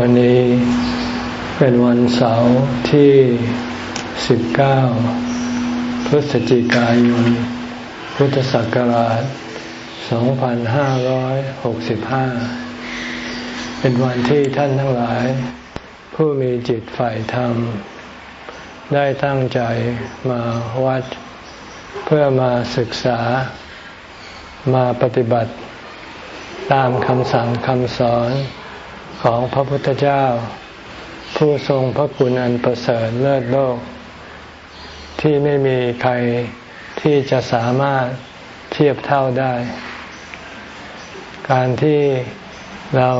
วันนี้เป็นวันเสาร์ที่ 19 พฤศจิกายน พุทธศักราช 2565 เป็นวันที่ท่านทั้งหลาย ผู้มีจิตฝ่ายธรรม ได้ตั้งใจมาวัด เพื่อมาศึกษามาปฏิบัติ ตามคำสั่งคำสอน ของพระพุทธเจ้า ผู้ทรงพระคุณอันประเสริฐเลิศโลก ที่ไม่มีใครที่จะสามารถเทียบเท่าได้ การที่เรา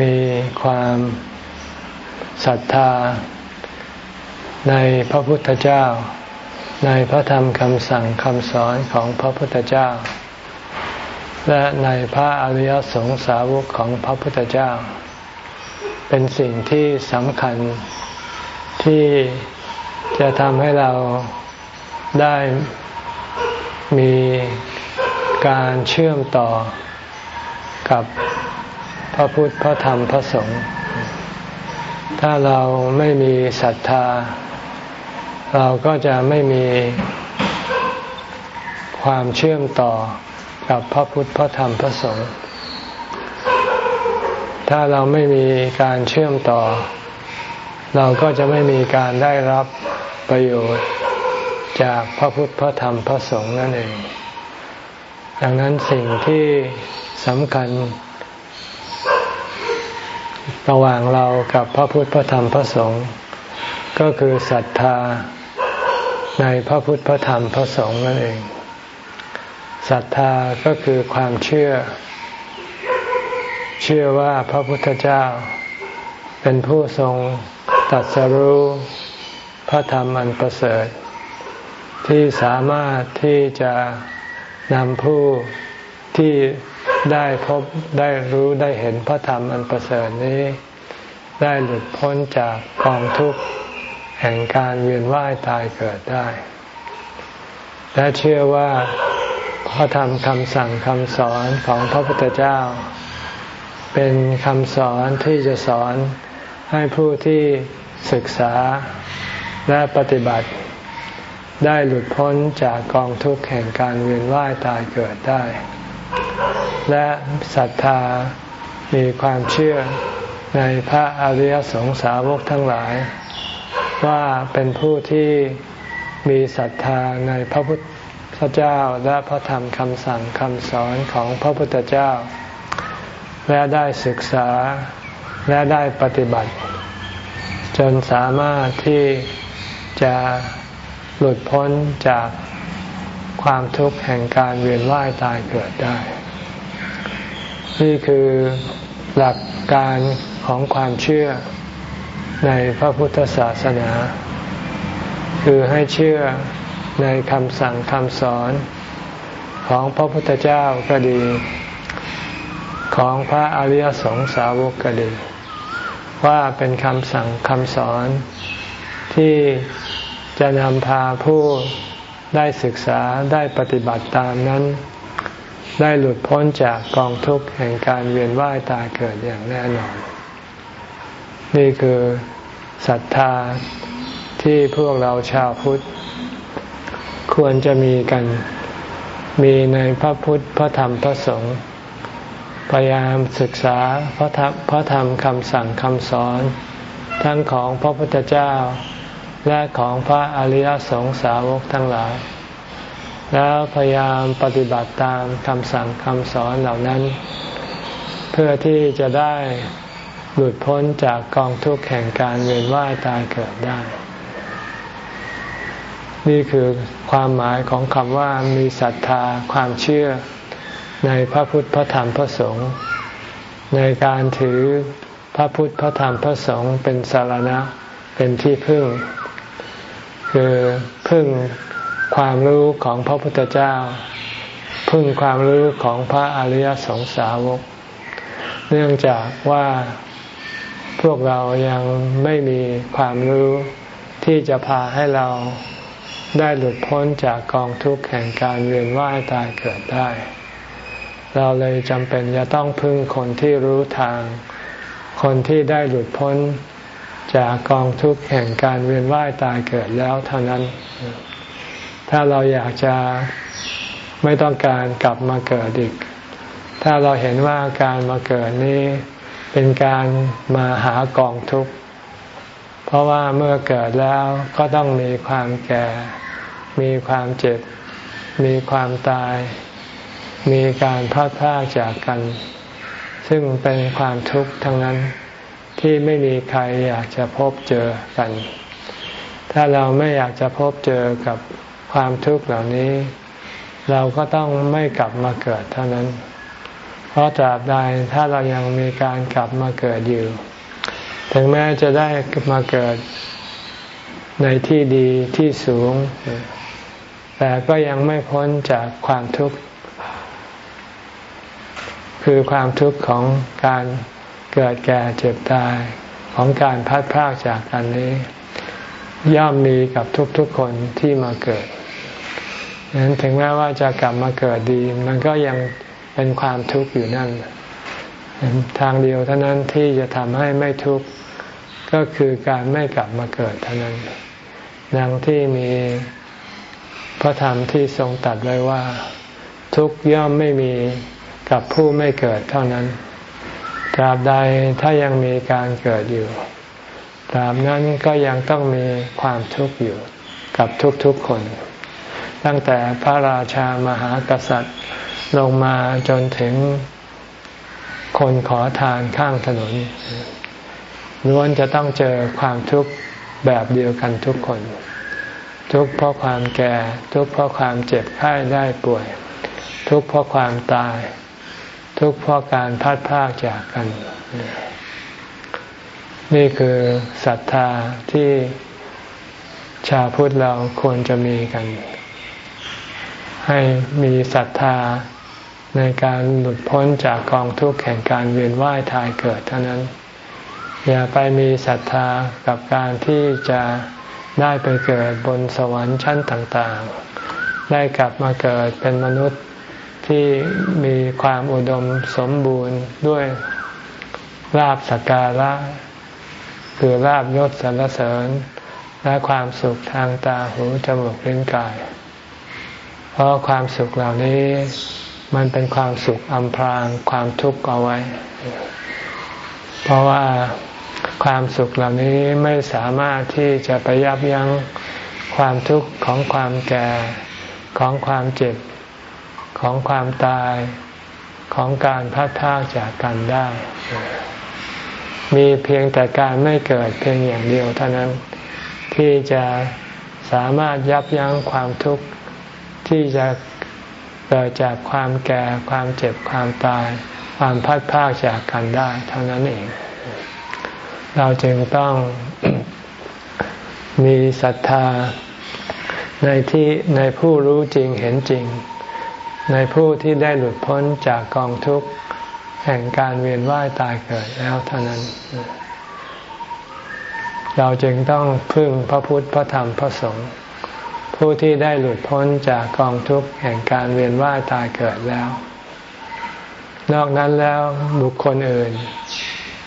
มีความศรัทธา ในพระพุทธเจ้า ในพระธรรมคำสั่งคำสอนของพระพุทธเจ้า และในพระอริยสงสาวกของพระพุทธเจ้า เป็นสิ่งที่สำคัญที่จะทำให้เราได้มีการเชื่อมต่อกับพระพุทธพระธรรมพระสงฆ์ถ้าเราไม่มีศรัทธา เราก็จะไม่มีความเชื่อมต่อ กับพระพุทธพระธรรมพระสงฆ์ถ้าเราไม่มีการเชื่อมต่อ เราก็จะไม่มีการได้รับประโยชน์จากพระพุทธพระธรรมพระสงฆ์นั่นเอง ดังนั้นสิ่งที่สำคัญ ระหว่างเรากับพระพุทธพระธรรมพระสงฆ์ก็คือศรัทธาในพระพุทธพระธรรมพระสงฆ์นั่นเอง ศรัทธาก็คือความเชื่อ เชื่อว่าพระพุทธเจ้า เป็นผู้ทรงตัดสรู้พระธรรมอันประเสริฐ ที่สามารถที่จะนำผู้ที่ได้พบได้รู้ได้เห็นพระธรรมอันประเสริฐนี้ ได้หลุดพ้นจากกองทุกข์แห่งการเวียนว่ายตายเกิดได้ และเชื่อว่า พระธรรมคำสั่งคำสอนของพระพุทธเจ้า เป็นคำสอนที่จะสอนให้ผู้ที่ศึกษาและปฏิบัติ ได้หลุดพ้นจากกองทุกข์แห่งการเวียนว่ายตายเกิดได้ และศรัทธามีความเชื่อในพระอริยสงสาวกทั้งหลาย ว่าเป็นผู้ที่มีศรัทธาในพระพุทธ พระเจ้าและพระธรรมคำสั่งคำสอนของพระพุทธเจ้า และได้ศึกษาและได้ปฏิบัติ จนสามารถที่จะหลุดพ้นจากความทุกข์แห่งการเวียนว่ายตายเกิดได้ นี่คือหลักการของความเชื่อในพระพุทธศาสนา คือให้เชื่อ ในคำสั่งคำสอนของพระพุทธเจ้าก็ดี ของพระอริยสงสาวกก็ดี ว่าเป็นคำสั่งคำสอนที่จะนำพาผู้ได้ศึกษาได้ปฏิบัติตามนั้น ได้หลุดพ้นจากกองทุกข์แห่งการเวียนว่ายตายเกิดอย่างแน่นอน นี่คือศรัทธาที่พวกเราชาวพุทธ ควรจะมีกัน มีในพระพุทธพระธรรมพระสงฆ์พยายามศึกษาพระธรรมพระธรรมคำสั่งคำสอน ทั้งของพระพุทธเจ้า และของพระอริยสงสาวกทั้งหลาย แล้วพยายามปฏิบัติตามคำสั่งคำสอนเหล่านั้น เพื่อที่จะได้หลุดพ้นจากกองทุกข์แห่งการเวียนว่ายตายเกิดได้ นี่คือความหมายของคำว่ามีศรัทธาความเชื่อในพระพุทธพระธรรมพระสงฆ์ในการถือพระพุทธพระธรรมพระสงฆ์เป็นสารณะเป็นที่พึ่ง คือพึ่งความรู้ของพระพุทธเจ้า พึ่งความรู้ของพระอริยสงสาวก เนื่องจากว่าพวกเรายังไม่มีความรู้ที่จะพาให้เรา ได้หลุดพ้นจากกองทุกข์แห่งการเวียนว่ายตายเกิดได้ เราเลยจำเป็นจะต้องพึ่งคนที่รู้ทาง คนที่ได้หลุดพ้นจากกองทุกข์แห่งการเวียนว่ายตายเกิดแล้วเท่านั้น ถ้าเราอยากจะไม่ต้องการกลับมาเกิดอีก ถ้าเราเห็นว่าการมาเกิดนี้เป็นการมาหากองทุกข์ เพราะว่าเมื่อเกิดแล้วก็ต้องมีความแก่ มีความเจ็บ มีความตาย มีการพัดพลากจากกัน ซึ่งเป็นความทุกข์ทั้งนั้นที่ไม่มีใครอยากจะพบเจอกัน ถ้าเราไม่อยากจะพบเจอกับความทุกข์เหล่านี้ เราก็ต้องไม่กลับมาเกิดเท่านั้น เพราะตราบใดถ้าเรายังมีการกลับมาเกิดอยู่ ถึงแม้จะได้มาเกิดในที่ดีที่สูง แต่ก็ยังไม่พ้นจากความทุกข์ คือความทุกข์ของการเกิดแก่เจ็บตายของการพัดพรากจากกันนี้ ย่อมมีกับทุกๆคนที่มาเกิดฉะนั้นถึงแม้ว่าจะกลับมาเกิดดี มันก็ยังเป็นความทุกข์อยู่นั่น ทางเดียวเท่านั้นที่จะทำให้ไม่ทุกข์ก็คือการไม่กลับมาเกิดเท่านั้นดังที่มี พระธรรมที่ทรงตัดไว้ว่า ทุกย่อมไม่มีกับผู้ไม่เกิดเท่านั้น ตราบใดถ้ายังมีการเกิดอยู่ ตราบนั้นก็ยังต้องมีความทุกข์อยู่กับทุกๆคน ตั้งแต่พระราชามหากษัตริย์ลงมาจนถึงคนขอทานข้างถนนล้วนจะต้องเจอความทุกข์แบบเดียวกันทุกคน ทุกข์เพราะความแก่ ทุกข์เพราะความเจ็บไข้ได้ป่วย ทุกข์เพราะความตาย ทุกข์เพราะการพัดพากจากกัน นี่คือศรัทธาที่ชาวพุทธเราควรจะมีกัน ให้มีศรัทธาในการหลุดพ้นจากกองทุกข์แห่งการเวียนว่ายตายเกิดเท่านั้น อย่าไปมีศรัทธากับการที่จะ ได้ไปเกิดบนสวรรค์ชั้นต่างๆ ได้กลับมาเกิดเป็นมนุษย์ที่มีความอุดมสมบูรณ์ด้วยลาบสักการะ คือลาบยศสรรเสริญ และความสุขทางตาหูจมูกลิ้นกาย เพราะความสุขเหล่านี้มันเป็นความสุขอำพรางความทุกข์เอาไว้ เพราะว่า ความสุขเหล่านี้ไม่สามารถที่จะไปยับยั้งความทุกข์ของความแก่ของความเจ็บ ของความตายของการพัดพากจากกันได้ มีเพียงแต่การไม่เกิดเพียงอย่างเดียวเท่านั้นที่จะสามารถยับยั้งความทุกข์ที่จะเกิดจากความแก่ความเจ็บความตาย ความพัดพากจากกันได้ เท่านั้นเอง เราจึงต้องมีศรัทธาในที่ในผู้รู้จริงเห็นจริง ในผู้ที่ได้หลุดพ้นจากกองทุกข์แห่งการเวียนว่ายตายเกิดแล้วเท่านั้น เราจึงต้องพึ่งพระพุทธพระธรรมพระสงฆ์ผู้ที่ได้หลุดพ้นจากกองทุกข์แห่งการเวียนว่ายตายเกิดแล้ว นอกนั้นแล้วบุคคลอื่น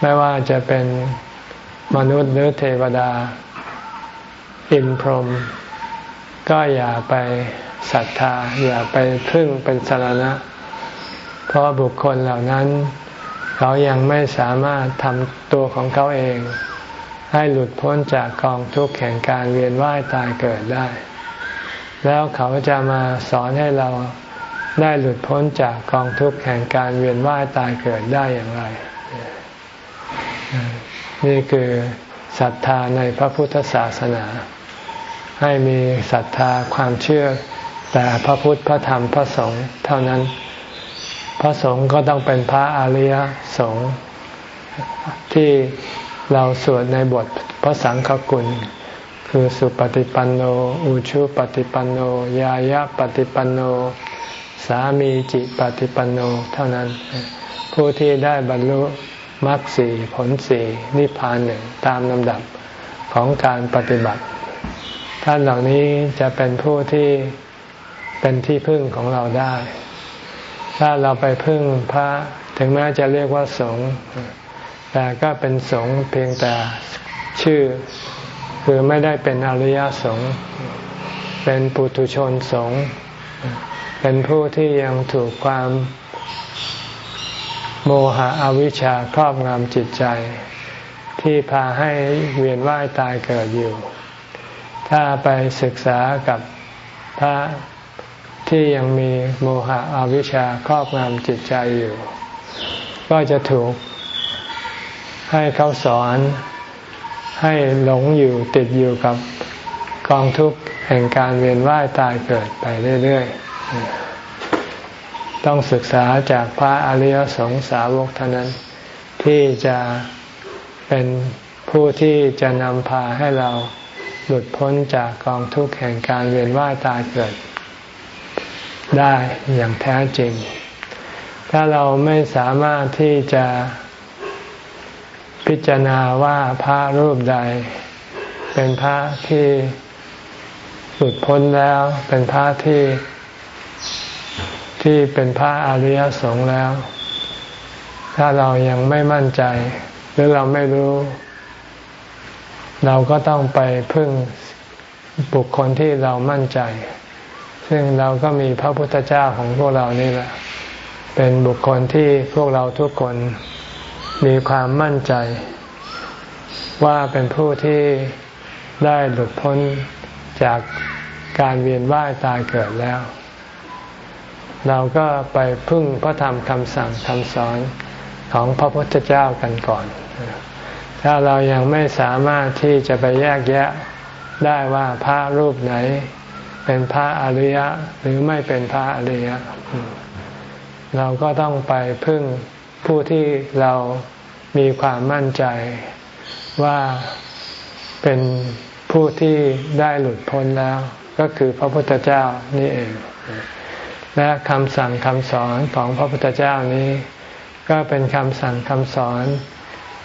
ไม่ว่าจะเป็น มนุษย์หรือเทวดา อินพรหมก็อย่าไปศรัทธา อย่าไปพึ่งเป็นสารณะ เพราะบุคคลเหล่านั้น เขายังไม่สามารถทำตัวของเขาเอง ให้หลุดพ้นจากกองทุกข์แห่งการเวียนว่ายตายเกิดได้ แล้วเขาจะมาสอนให้เราได้หลุดพ้นจากกองทุกข์แห่งการเวียนว่ายตายเกิดได้อย่างไร นี่คือศรัทธาในพระพุทธศาสนา ให้มีศรัทธาความเชื่อแต่พระพุทธพระธรรมพระสงฆ์เท่านั้น พระสงฆ์ก็ต้องเป็นพระอริยสงฆ์ที่เราสวดในบทพระสังฆกุล คือสุปฏิปันโน อุชุปฏิปันโน ยายะปฏิปันโน สามีจิปฏิปันโนเท่านั้น ผู้ที่ได้บรรลุ มรรคสี่ผลสี่นิพพานหนึ่งตามลำดับของการปฏิบัติ ท่านเหล่านี้จะเป็นผู้ที่เป็นที่พึ่งของเราได้ ถ้าเราไปพึ่งพระถึงแม้จะเรียกว่าสงฆ์แต่ก็เป็นสงฆ์เพียงแต่ชื่อ คือไม่ได้เป็นอริยสงฆ์เป็นปุถุชนสงฆ์เป็นผู้ที่ยังถูกความ โมหะอวิชชาครอบงำจิตใจ ที่พาให้เวียนว่ายตายเกิดอยู่ ถ้าไปศึกษากับพระที่ยังมีโมหะอวิชชาครอบงำจิตใจอยู่ ก็จะถูกให้เขาสอนให้หลงอยู่ติดอยู่กับกองทุกข์แห่งการเวียนว่ายตายเกิดไปเรื่อย ๆ ต้องศึกษาจากพระอริยสงสาวกเท่านั้น ที่จะเป็นผู้ที่จะนำพาให้เราหลุดพ้นจากกองทุกข์แห่งการเวียนว่ายตายเกิด ได้อย่างแท้จริง ถ้าเราไม่สามารถที่จะพิจารณาว่าพระรูปใด เป็นพระที่หลุดพ้นแล้ว เป็นพระที่ ที่เป็นพระอริยสงฆ์แล้ว ถ้าเรายังไม่มั่นใจ หรือเราไม่รู้ เราก็ต้องไปพึ่งบุคคลที่เรามั่นใจ ซึ่งเราก็มีพระพุทธเจ้าของพวกเรานี่แหละ เป็นบุคคลที่พวกเราทุกคนมีความมั่นใจ ว่าเป็นผู้ที่ได้หลุดพ้นจากการเวียนว่ายตายเกิดแล้ว เราก็ไปพึ่งพระธรรมคำสั่งคำสอนของพระพุทธเจ้ากันก่อน ถ้าเรายังไม่สามารถที่จะไปแยกแยะได้ว่าพระรูปไหน เป็นพระอริยะหรือไม่เป็นพระอริยะ เราก็ต้องไปพึ่งผู้ที่เรามีความมั่นใจว่าเป็นผู้ที่ได้หลุดพ้นแล้ว ก็คือพระพุทธเจ้านี่เอง และคำสั่งคำสอนของพระพุทธเจ้านี้ ก็เป็นคำสั่งคำสอน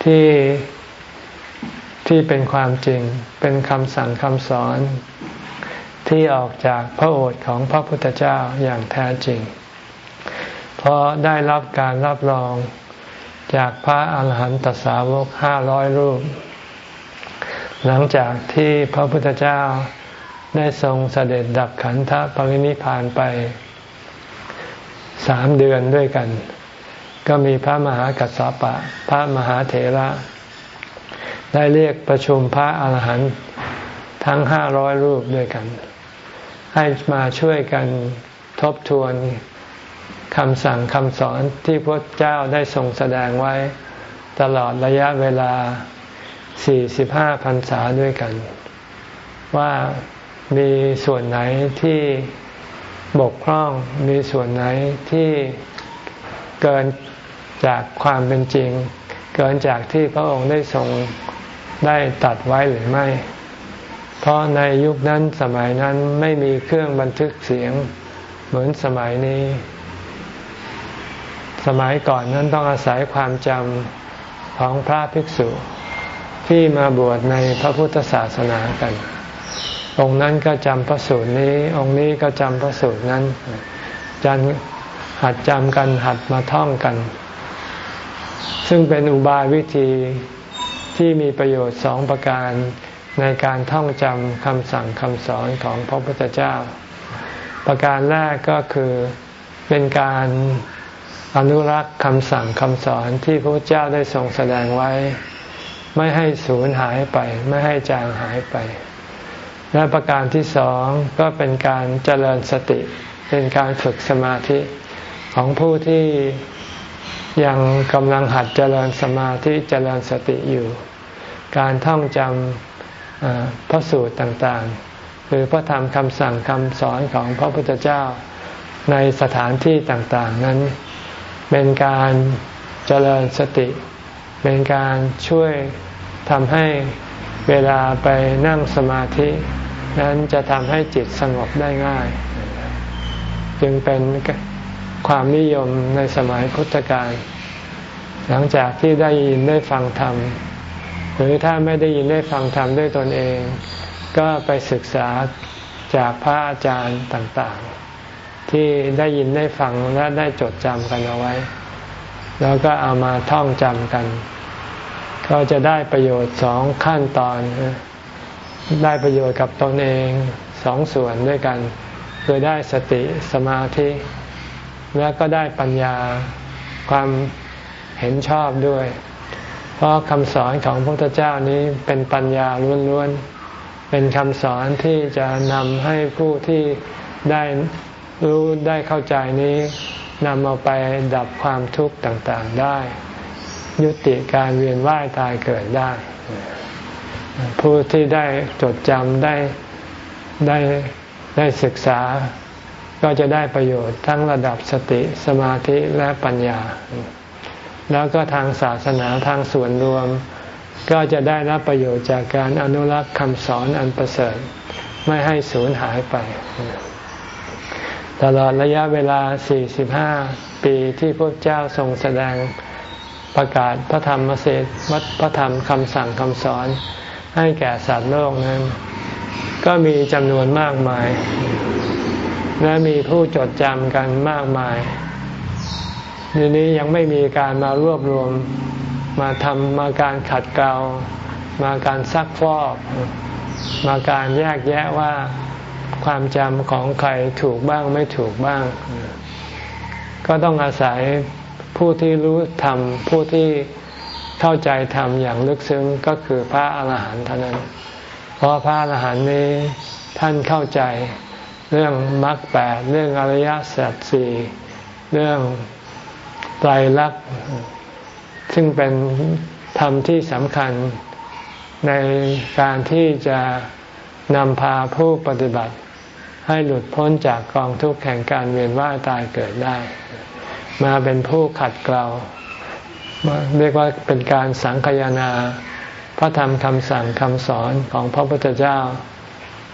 ที่ที่เป็นความจริง เป็นคำสั่งคำสอน ที่ออกจากพระโอษฐ์ของพระพุทธเจ้าอย่างแท้จริง เพราะได้รับการรับรองจากพระอาหารหันตสาวกห้าร้อยรูป หลังจากที่พระพุทธเจ้าได้ทรงเสด็จดับขันธปรินิพานไป สามเดือนด้วยกัน ก็มีพระมหากัสสปะ พระมหาเถระ ได้เรียกประชุมพระอาหารหันต์ทั้งห้าร้อยรูปด้วยกัน ให้มาช่วยกันทบทวนคำสั่งคำสอนที่พระเจ้าได้ทรงแสดงไว้ตลอดระยะเวลา 45พรรษาด้วยกัน ว่ามีส่วนไหนที่ บกพร่องมีส่วนไหนที่เกินจากความเป็นจริง เกินจากที่พระองค์ได้ทรงได้ตัดไว้หรือไม่ เพราะในยุคนั้นสมัยนั้นไม่มีเครื่องบันทึกเสียงเหมือนสมัยนี้ สมัยก่อนนั้นต้องอาศัยความจำของพระภิกษุที่มาบวชในพระพุทธศาสนากัน องค์นั้นก็จำพระสูตรนี้ องค์นี้ก็จำพระสูตรนั้นจันหัดจำกันหัดมาท่องกัน ซึ่งเป็นอุบายวิธีที่มีประโยชน์สองประการในการท่องจำคำสั่งคำสอนของพระพุทธเจ้า ประการแรกก็คือเป็นการอนุรักษ์คำสั่งคำสอนที่พระพุทธเจ้าได้ทรงแสดงไว้ ไม่ให้สูญหายไป ไม่ให้จางหายไป และประการที่สองก็เป็นการเจริญสติ เป็นการฝึกสมาธิของผู้ที่ยังกำลังหัดเจริญสมาธิเจริญสติอยู่ การท่องจำพระสูตรต่างๆ หรือพระธรรมคำสั่งคำสอนของพระพุทธเจ้าในสถานที่ต่างๆ นั้นเป็นการเจริญสติ เป็นการช่วยทำให้ เวลาไปนั่งสมาธินั้นจะทำให้จิตสงบได้ง่าย จึงเป็นความนิยมในสมัยพุทธกาลหลังจากที่ได้ยินได้ฟังธรรม หรือถ้าไม่ได้ยินได้ฟังธรรมด้วยตนเอง ก็ไปศึกษาจากพระอาจารย์ต่างๆ ที่ได้ยินได้ฟังและได้จดจำกันเอาไว้ แล้วก็เอามาท่องจำกัน ก็จะได้ประโยชน์สองขั้นตอน ได้ประโยชน์กับตนเองสองส่วนด้วยกันคือได้สติสมาธิ แล้วก็ได้ปัญญาความเห็นชอบด้วย เพราะคำสอนของพระพุทธเจ้านี้เป็นปัญญาล้วนๆ เป็นคำสอนที่จะนำให้ผู้ที่ได้รู้ได้เข้าใจนี้นำเอาไปดับความทุกข์ต่างๆได้ ยุติการเวียนว่ายตายเกิดได้ ผู้ที่ได้จดจำได้ได้ได้ศึกษา ก็จะได้ประโยชน์ทั้งระดับสติสมาธิและปัญญา แล้วก็ทางศาสนาทางส่วนรวม ก็จะได้รับประโยชน์จากการอนุรักษ์คำสอนอันประเสริฐไม่ให้สูญหายไป ตลอดระยะเวลา 45 ปีที่พระเจ้าทรงแสดง ประกาศพระธรรมเสดวัดพระธรรมคำสั่งคำสอน ให้แก่สัตว์โลกนั้น ก็มีจำนวนมากมาย และมีผู้จดจำกันมากมายทีนี้ยังไม่มีการมารวบรวมมาทำมาการขัดเกลามาการซักฟอก มาการแยกแยะว่าความจำของใครถูกบ้างไม่ถูกบ้าง ก็ต้องอาศัย ผู้ที่รู้ธรรมผู้ที่เข้าใจธรรมอย่างลึกซึ้งก็คือพระอาหารหันต์เท่านั้น เพราะพระอาหารหันต์นี้ท่านเข้าใจเรื่องมรรคแปดเรื่องอริยสัจสี่เรื่องไตรลักษณ์ซึ่งเป็นธรรมที่สำคัญในการที่จะนำพาผู้ปฏิบัติให้หลุดพ้นจากกองทุกข์แห่งการเวียนว่ายตายเกิดได้ มาเป็นผู้ขัดเกลาเรียกว่าเป็นการสังคยนา พระธรรมคำสั่งคำสอนของพระพุทธเจ้า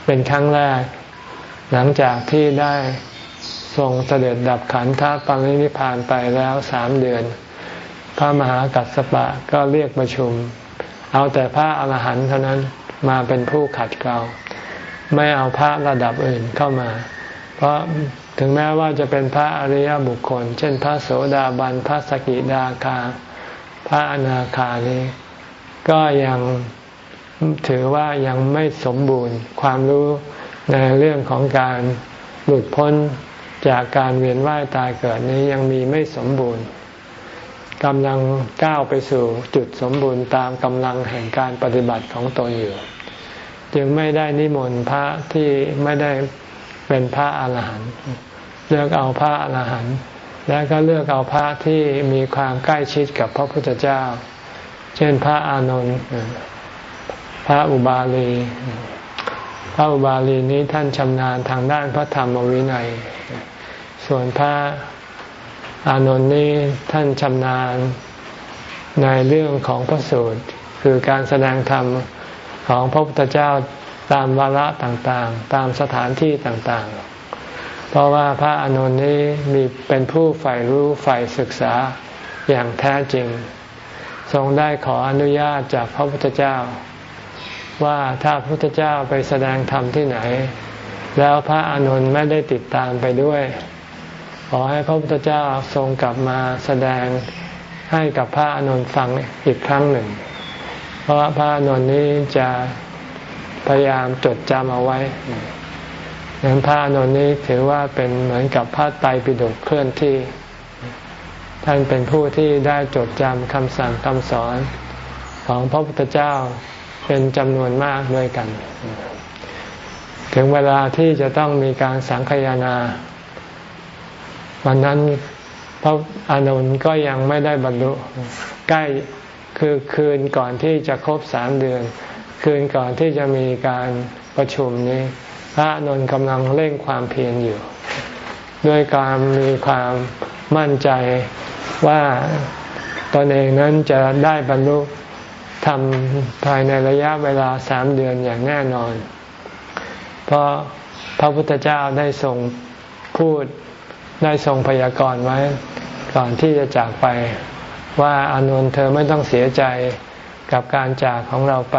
เป็นครั้งแรก หลังจากที่ได้ทรงเสด็จดับขันธปรินิพานไปแล้วสามเดือน พระมหากัสสปะก็เรียกประชุม เอาแต่พระอรหันต์เท่านั้นมาเป็นผู้ขัดเกลาไม่เอาพระระดับอื่นเข้ามา เพราะ ถึงแม้ว่าจะเป็นพระอริยบุคคล เช่น พระโสดาบัน พระสกิดาคา พระอนาคานี้ ก็ยังถือว่ายังไม่สมบูรณ์ความรู้ในเรื่องของการหลุดพ้นจากการเวียนว่ายตายเกิดนี้ยังมีไม่สมบูรณ์กำลังก้าวไปสู่จุดสมบูรณ์ตามกำลังแห่งการปฏิบัติของตนอยู่ จึงไม่ได้นิมนต์พระที่ไม่ได้เป็นพระอาหารหันต์ เลือกเอาพระอรหันต์แล้วก็เลือกเอาพระที่มีความใกล้ชิดกับพระพุทธเจ้า เช่นพระอานนท์พระอุบาลี พระอุบาลีนี้ท่านชำนาญทางด้านพระธรรมวินัย ส่วนพระอานนท์นี้ท่านชำนาญในเรื่องของพระสูตร คือการแสดงธรรมของพระพุทธเจ้าตามวาระต่างๆ ตามสถานที่ต่างๆ เพราะว่าพระอนุนนี้มีเป็นผู้ใฝ่รู้ใฝ่ศึกษาอย่างแท้จริง ทรงได้ขออนุญาตจากพระพุทธเจ้า ว่าถ้าพระพุทธเจ้าไปแสดงธรรมที่ไหน แล้วพระอนุนไม่ได้ติดตามไปด้วย ขอให้พระพุทธเจ้าทรงกลับมาแสดงให้กับพระอนุนฟังอีกครั้งหนึ่ง เพราะพระนนท์นี้จะพยายามจดจำเอาไว้ ดังนั้นพระนนท์นี้ถือว่าเป็นเหมือนกับพระไตรปิฎกเคลื่อนที่ ท่านเป็นผู้ที่ได้จดจำคำสั่งคำสอนของพระพุทธเจ้าเป็นจำนวนมากด้วยกัน ถึงเวลาที่จะต้องมีการสังคยานา วันนั้นพระอานนท์ก็ยังไม่ได้บรรลุใกล้คือคืนก่อนที่จะครบสามเดือน คืนก่อนที่จะมีการประชุมนี้ พระนนท์กำลังเร่งความเพียรอยู่ ด้วยการมีความมั่นใจว่าตนเองนั้นจะได้บรรลุทำภายในระยะเวลาสามเดือนอย่างแน่นอน เพราะพระพุทธเจ้าได้ทรงพูดได้ทรงพยากรณ์ไว้ ก่อนที่จะจากไปว่าอานนท์เธอไม่ต้องเสียใจกับการจากของเราไป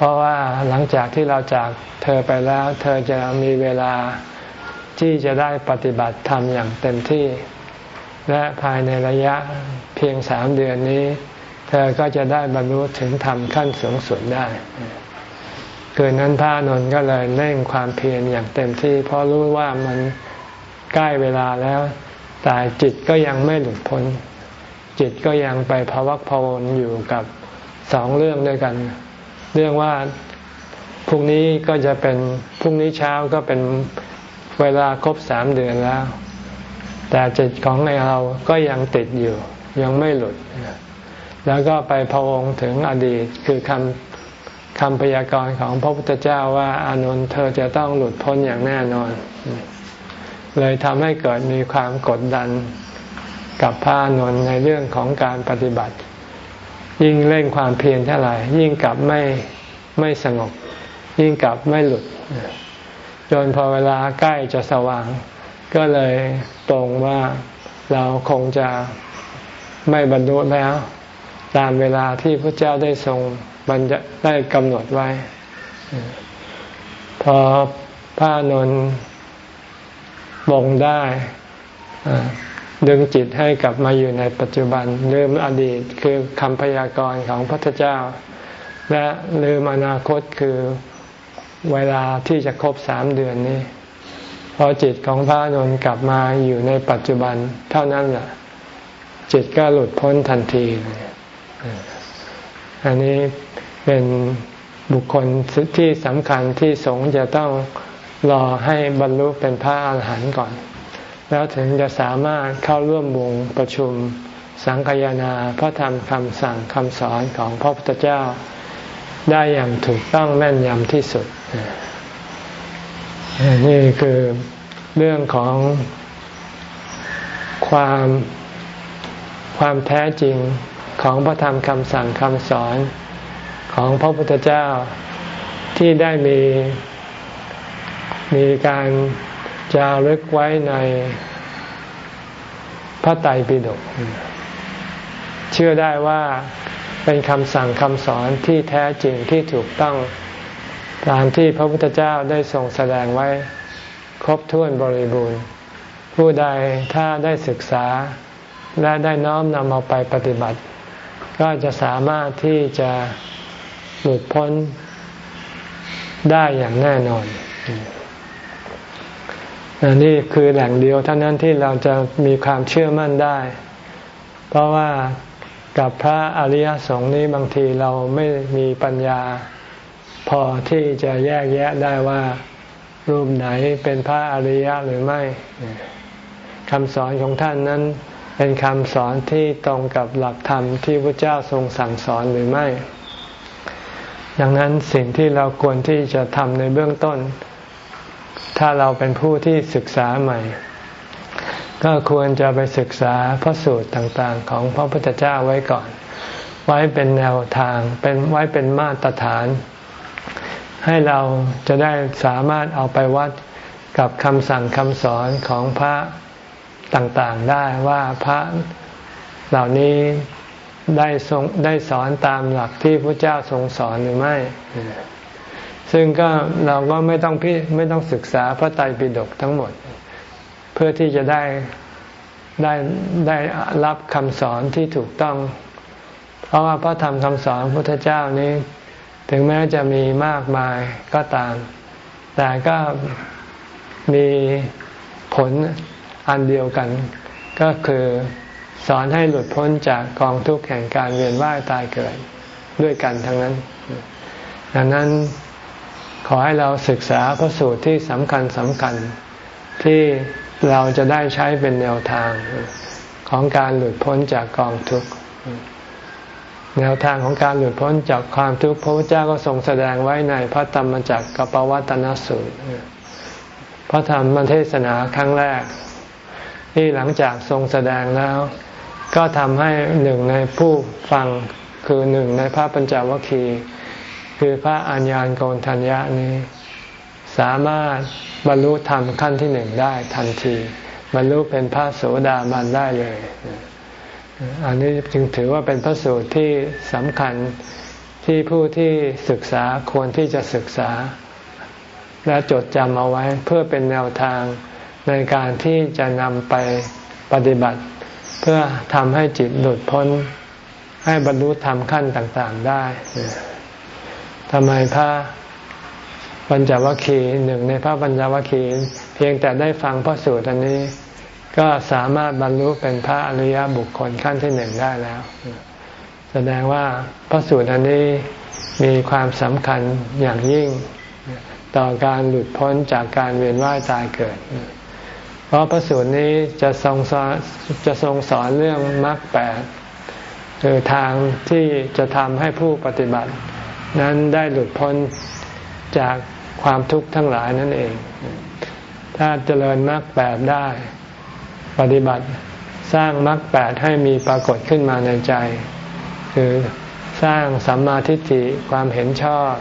เพราะว่าหลังจากที่เราจากเธอไปแล้ว เธอจะมีเวลาที่จะได้ปฏิบัติธรรมอย่างเต็มที่ และภายในระยะเพียงสามเดือนนี้ เธอก็จะได้บรรลุถึงธรรมขั้นสูงสุดได้ คืนนั้นพระนนท์ก็เลยเร่งความเพียรอย่างเต็มที่ เพราะรู้ว่ามันใกล้เวลาแล้ว แต่จิตก็ยังไม่หลุดพ้น จิตก็ยังไปภวักพวนอยู่กับสองเรื่องด้วยกัน เรื่องว่าพรุ่งนี้ก็จะเป็นพรุ่งนี้เช้าก็เป็นเวลาครบสามเดือนแล้ว แต่จิตของเราก็ยังติดอยู่ ยังไม่หลุด แล้วก็ไปพวงถึงอดีตคือคำคำพยากรณ์ของพระพุทธเจ้าว่าอานนท์เธอจะต้องหลุดพ้นอย่างแน่นอน เลยทำให้เกิดมีความกดดันกับพระอานนท์ในเรื่องของการปฏิบัติ ยิ่งเร่งความเพียรเท่าไหร่ยิ่งกลับไม่ไม่สงบ ยิ่งกลับไม่หลุด จนพอเวลาใกล้จะสว่าง ก็เลยตรงว่าเราคงจะไม่บรรลุแล้ว ตามเวลาที่พระเจ้าได้ทรงบัญญัติได้กำหนดไว้ พอพระนนบงได้ ดึงจิตให้กลับมาอยู่ในปัจจุบันลืมอดีตคือคำพยากรณ์ของพระเจ้า และลืมอนาคตคือเวลาที่จะครบสามเดือนนี้ พอจิตของพระนนท์กลับมาอยู่ในปัจจุบันเท่านั้นแหละจิตก็หลุดพ้นทันที อันนี้เป็นบุคคลที่สำคัญที่สงฆ์จะต้องรอให้บรรลุเป็นพระอาหารหันต์ก่อน แล้วถึงจะสามารถเข้าร่วมวงประชุม สังคยนาพระธรรมคำสั่งคำสอนของพระพุทธเจ้า ได้อย่างถูกต้องแม่นยำที่สุด นี่คือเรื่องของความความแท้จริงของพระธรรมคำสั่งคำสอนของพระพุทธเจ้าที่ได้มีมีการ จารึกไว้ในพระไตรปิฎกเชื่อได้ว่าเป็นคำสั่งคำสอนที่แท้จริงที่ถูกต้องตามที่พระพุทธเจ้าได้ทรงแสดงไว้ ครบถ้วนบริบูรณ์ ผู้ใดถ้าได้ศึกษา และได้น้อมนำเอาไปปฏิบัติ ก็จะสามารถที่จะหลุดพ้นได้อย่างแน่นอน นนี่คือแหล่งเดียวเท่านั้นที่เราจะมีความเชื่อมั่นได้ เพราะว่ากับพระอริยสงฆ์นี้บางทีเราไม่มีปัญญา พอที่จะแยกแยะได้ว่ารูปไหนเป็นพระอริยะหรือไม่คำสอนของท่านนั้น เป็นคำสอนที่ตรงกับหลักธรรมที่พระเจ้าทรงสั่งสอนหรือไม่ ดังนั้นสิ่งที่เราควรที่จะทำในเบื้องต้น ถ้าเราเป็นผู้ที่ศึกษาใหม่ ก็ควรจะไปศึกษาพระสูตรต่างๆ ของพระพุทธเจ้าไว้ก่อน ไว้เป็นแนวทางเป็นไว้เป็นมาตรฐาน ให้เราจะได้สามารถเอาไปวัดกับคำสั่งคำสอนของพระต่างๆได้ว่าพระเหล่านี้ได้ทรงได้สอนตามหลักที่พระเจ้าทรงสอนหรือไม่ ซึ่งก็เราก็ไม่ต้องพิไม่ต้องศึกษาพระไตรปิฎกทั้งหมด เพื่อที่จะได้ได้ได้รับคำสอนที่ถูกต้อง เพราะว่าพระธรรมคำสอนพระพุทธเจ้านี้ ถึงแม้จะมีมากมายก็ตาม แต่ก็มีผลอันเดียวกัน ก็คือสอนให้หลุดพ้นจากกองทุกข์แห่งการเวียนว่ายตายเกิดด้วยกันทั้งนั้น ดังนั้น ขอให้เราศึกษาพระสูตรที่สำคัญสำคัญที่เราจะได้ใช้เป็นแนวทางของการหลุดพ้นจากกองทุกข์แนวทางของการหลุดพ้นจากความทุกข์พระพุทธเจ้าก็ทรงแสดงไว้ในพระธรรมจักรกปวัตนสูตร พระธรรมเทศนาครั้งแรก ที่หลังจากทรงแสดงแล้ว ก็ทำให้หนึ่งในผู้ฟังคือหนึ่งในพระปัญจวัคคีย์ คือพระอัญญาณโกนทัญญานี้ สามารถบรรลุธรรมขั้นที่หนึ่งได้ทันที บรรลุเป็นพระโสดาบันได้เลย อันนี้จึงถือว่าเป็นพระสูตรที่สำคัญที่ผู้ที่ศึกษาควรที่จะศึกษา และจดจำเอาไว้เพื่อเป็นแนวทางในการที่จะนำไปปฏิบัติ เพื่อทำให้จิตหลุดพ้นให้บรรลุธรรมขั้นต่าง ๆ ได้ ทำไมพระปัญจวัคคีย์หนึ่งในพระปัญจวัคคีย์เพียงแต่ได้ฟังพระสูตรอันนี้ ก็สามารถบรรลุเป็นพระอริยบุคคลขั้นที่หนึ่งได้แล้ว แสดงว่าพระสูตรอันนี้มีความสำคัญอย่างยิ่งต่อการหลุดพ้นจากการเวียนว่ายตายเกิด เพราะพระสูตรนี้จะทรงสอนจะทรงสอนเรื่องมรรคแปดคือทางที่จะทำให้ผู้ปฏิบัติ นั้นได้หลุดพ้นจากความทุกข์ทั้งหลายนั่นเอง ถ้าเจริญมรรคแปดได้ ปฏิบัติสร้างมรรคแปดให้มีปรากฏขึ้นมาในใจ คือสร้างสัมมาทิฏฐิความเห็นชอบ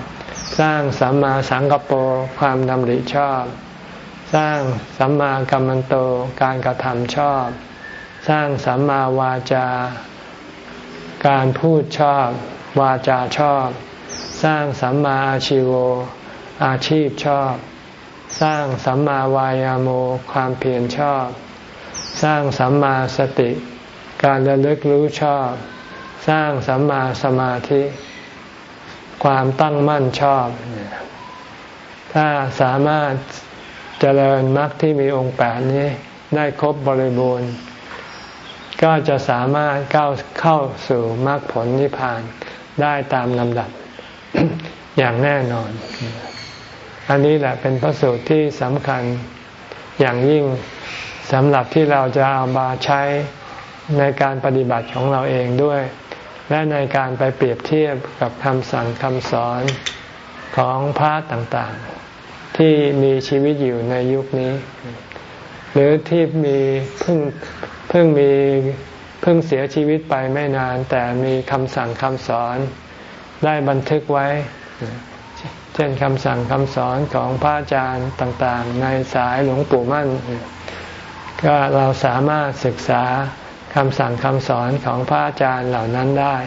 สร้างสัมมาสังกปรความดำริชอบ สร้างสัมมากัมมันโตการกระทำชอบ สร้างสัมมาวาจาการพูดชอบ วาจาชอบ สร้างสัมมาอาชิโว อาชีพชอบ สร้างสัมมาวายาโมความเพียรชอบ สร้างสัมมาสติ การระลึกรู้ชอบ สร้างสัมมาสมาธิ ความตั้งมั่นชอบ ถ้าสามารถเจริญมรรคที่มีองค์แปดนี้ได้ครบบริบูรณ์ก็จะสามารถก้าวเข้าสู่มรรคผลนิพพานได้ตามลำดับ อย่างแน่นอน อันนี้แหละเป็นพระสูตรที่สำคัญอย่างยิ่งสำหรับที่เราจะเอามาใช้ในการปฏิบัติของเราเองด้วย และในการไปเปรียบเทียบกับคำสั่งคำสอนของพระต่างๆ ที่มีชีวิตอยู่ในยุคนี้ หรือที่มีเพิ่งเพิ่งมีเพิ่งเสียชีวิตไปไม่นาน แต่มีคำสั่งคำสอน ได้บันทึกไว้ เช่นคำสั่งคำสอนของพระอาจารย์ต่างๆ ในสายหลวงปู่มั่น ก็เราสามารถศึกษาคำสั่งคำสอนของพระอาจารย์เหล่านั้นได้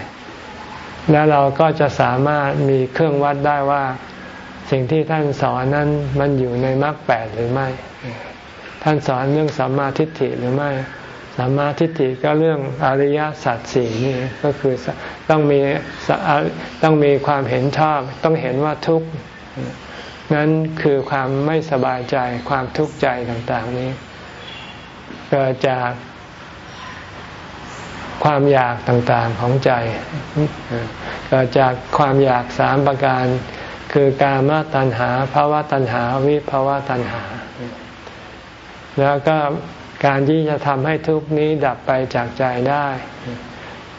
แล้วเราก็จะสามารถมีเครื่องวัดได้ว่าสิ่งที่ท่านสอนนั้นมันอยู่ในมรรคแปดหรือไม่ ท่านสอนเรื่องสัมมาทิฏฐิหรือไม่ สัมมาทิฏฐิก็เรื่องอริยสัจสี่นี่ก็คือต้องมีต้องมีความเห็นชอบ ต้องเห็นว่าทุกข์นั้นคือความไม่สบายใจความทุกข์ใจต่าง ๆ นี้ เกิดจากความอยากต่างๆของใจ เกิดจากความอยากสามประการ คือกามตัณหาภาวะตัณหา วิภาวะตัณหา แล้วก็ การที่จะทำให้ทุกนี้ดับไปจากใจได้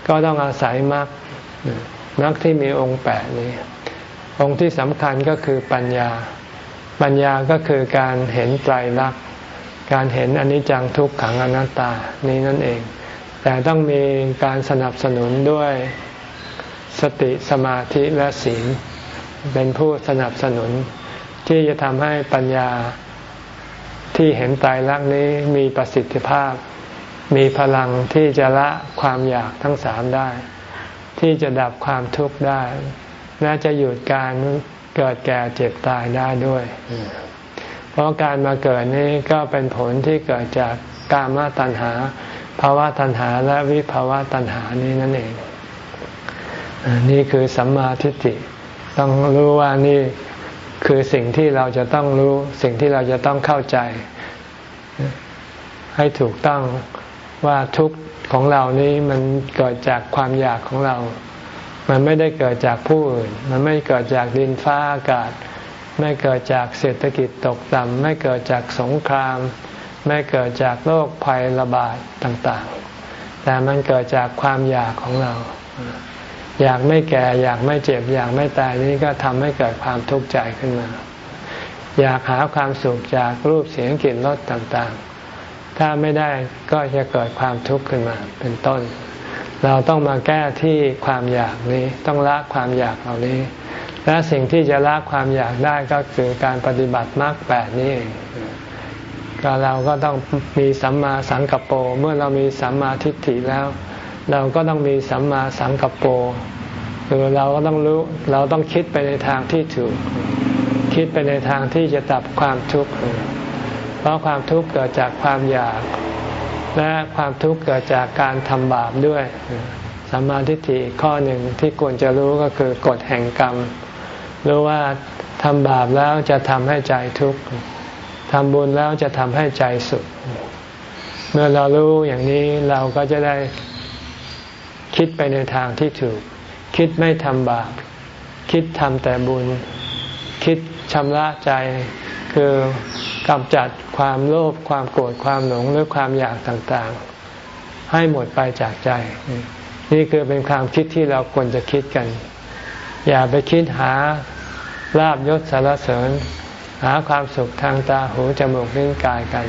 ก็ต้องอาศัยมรรคมรรคที่มีองค์แปดนี้ องค์ที่สำคัญก็คือปัญญา ปัญญาก็คือการเห็นไตรลักษณ์การเห็นอนิจจังทุกขังอนัตตานี้นั่นเอง แต่ต้องมีการสนับสนุนด้วยสติสมาธิและศีล เป็นผู้สนับสนุนที่จะทำให้ปัญญา ที่เห็นตายรักนี้มีประสิทธิภาพ มีพลังที่จะละความอยากทั้งสามได้ ที่จะดับความทุกข์ได้ และจะหยุดการเกิดแก่เจ็บตายได้ด้วย เพราะการมาเกิดนี้ก็เป็นผลที่เกิดจากกามาตัณหาภาวะตัณหาและวิภาวะตัณหานี้นั่นเอง นี่คือสัมมาทิฏฐิ ต้องรู้ว่านี่ คือสิ่งที่เราจะต้องรู้สิ่งที่เราจะต้องเข้าใจ ให้ถูกต้องว่าทุกข์ของเรานี้มันเกิดจากความอยากของเรา มันไม่ได้เกิดจากผู้อื่น มันไม่เกิดจากดินฟ้าอากาศ ไม่เกิดจากเศรษฐกิจตกต่ำ ไม่เกิดจากสงคราม ไม่เกิดจากโรคภัยระบาดต่างๆ แต่มันเกิดจากความอยากของเรา อยากไม่แก่ อยากไม่เจ็บ อยากไม่ตายนี่ก็ทำให้เกิดความทุกข์ใจขึ้นมา อยากหาความสุขจากรูปเสียงกลิ่นรสต่างๆ ถ้าไม่ได้ก็จะเกิดความทุกข์ขึ้นมาเป็นต้น เราต้องมาแก้ที่ความอยากนี้ต้องละความอยากเหล่านี้ และสิ่งที่จะละความอยากได้ก็คือการปฏิบัติมรรคแปดนี้เองก็เราก็ต้องมีสัมมาสังกัปโปเมื่อเรามีสัมมาทิฏฐิแล้ว เราก็ต้องมีสัมมาสังกัปโปคือเราก็ต้องรู้เราต้องคิดไปในทางที่ถูก คิดไปในทางที่จะดับความทุกข์เพราะความทุกข์เกิดจากความอยาก และความทุกข์เกิดจากการทำบาปด้วยสัมมาทิฏฐิข้อหนึ่งที่ควรจะรู้ก็คือกฎแห่งกรรมรู้ว่าทำบาปแล้วจะทำให้ใจทุกข์ทำบุญแล้วจะทำให้ใจสุข เมื่อเรารู้อย่างนี้เราก็จะได้ คิดไปในทางที่ถูก คิดไม่ทำบาป คิดทำแต่บุญ คิดชำระใจ คือกำจัดความโลภความโกรธความหลงหรือความอยากต่างๆ ให้หมดไปจากใจ นี่คือเป็นความคิดที่เราควรจะคิดกัน อย่าไปคิดหาลาบยศสารเสริญ หาความสุขทางตาหูจมูกลิ้นกายกัน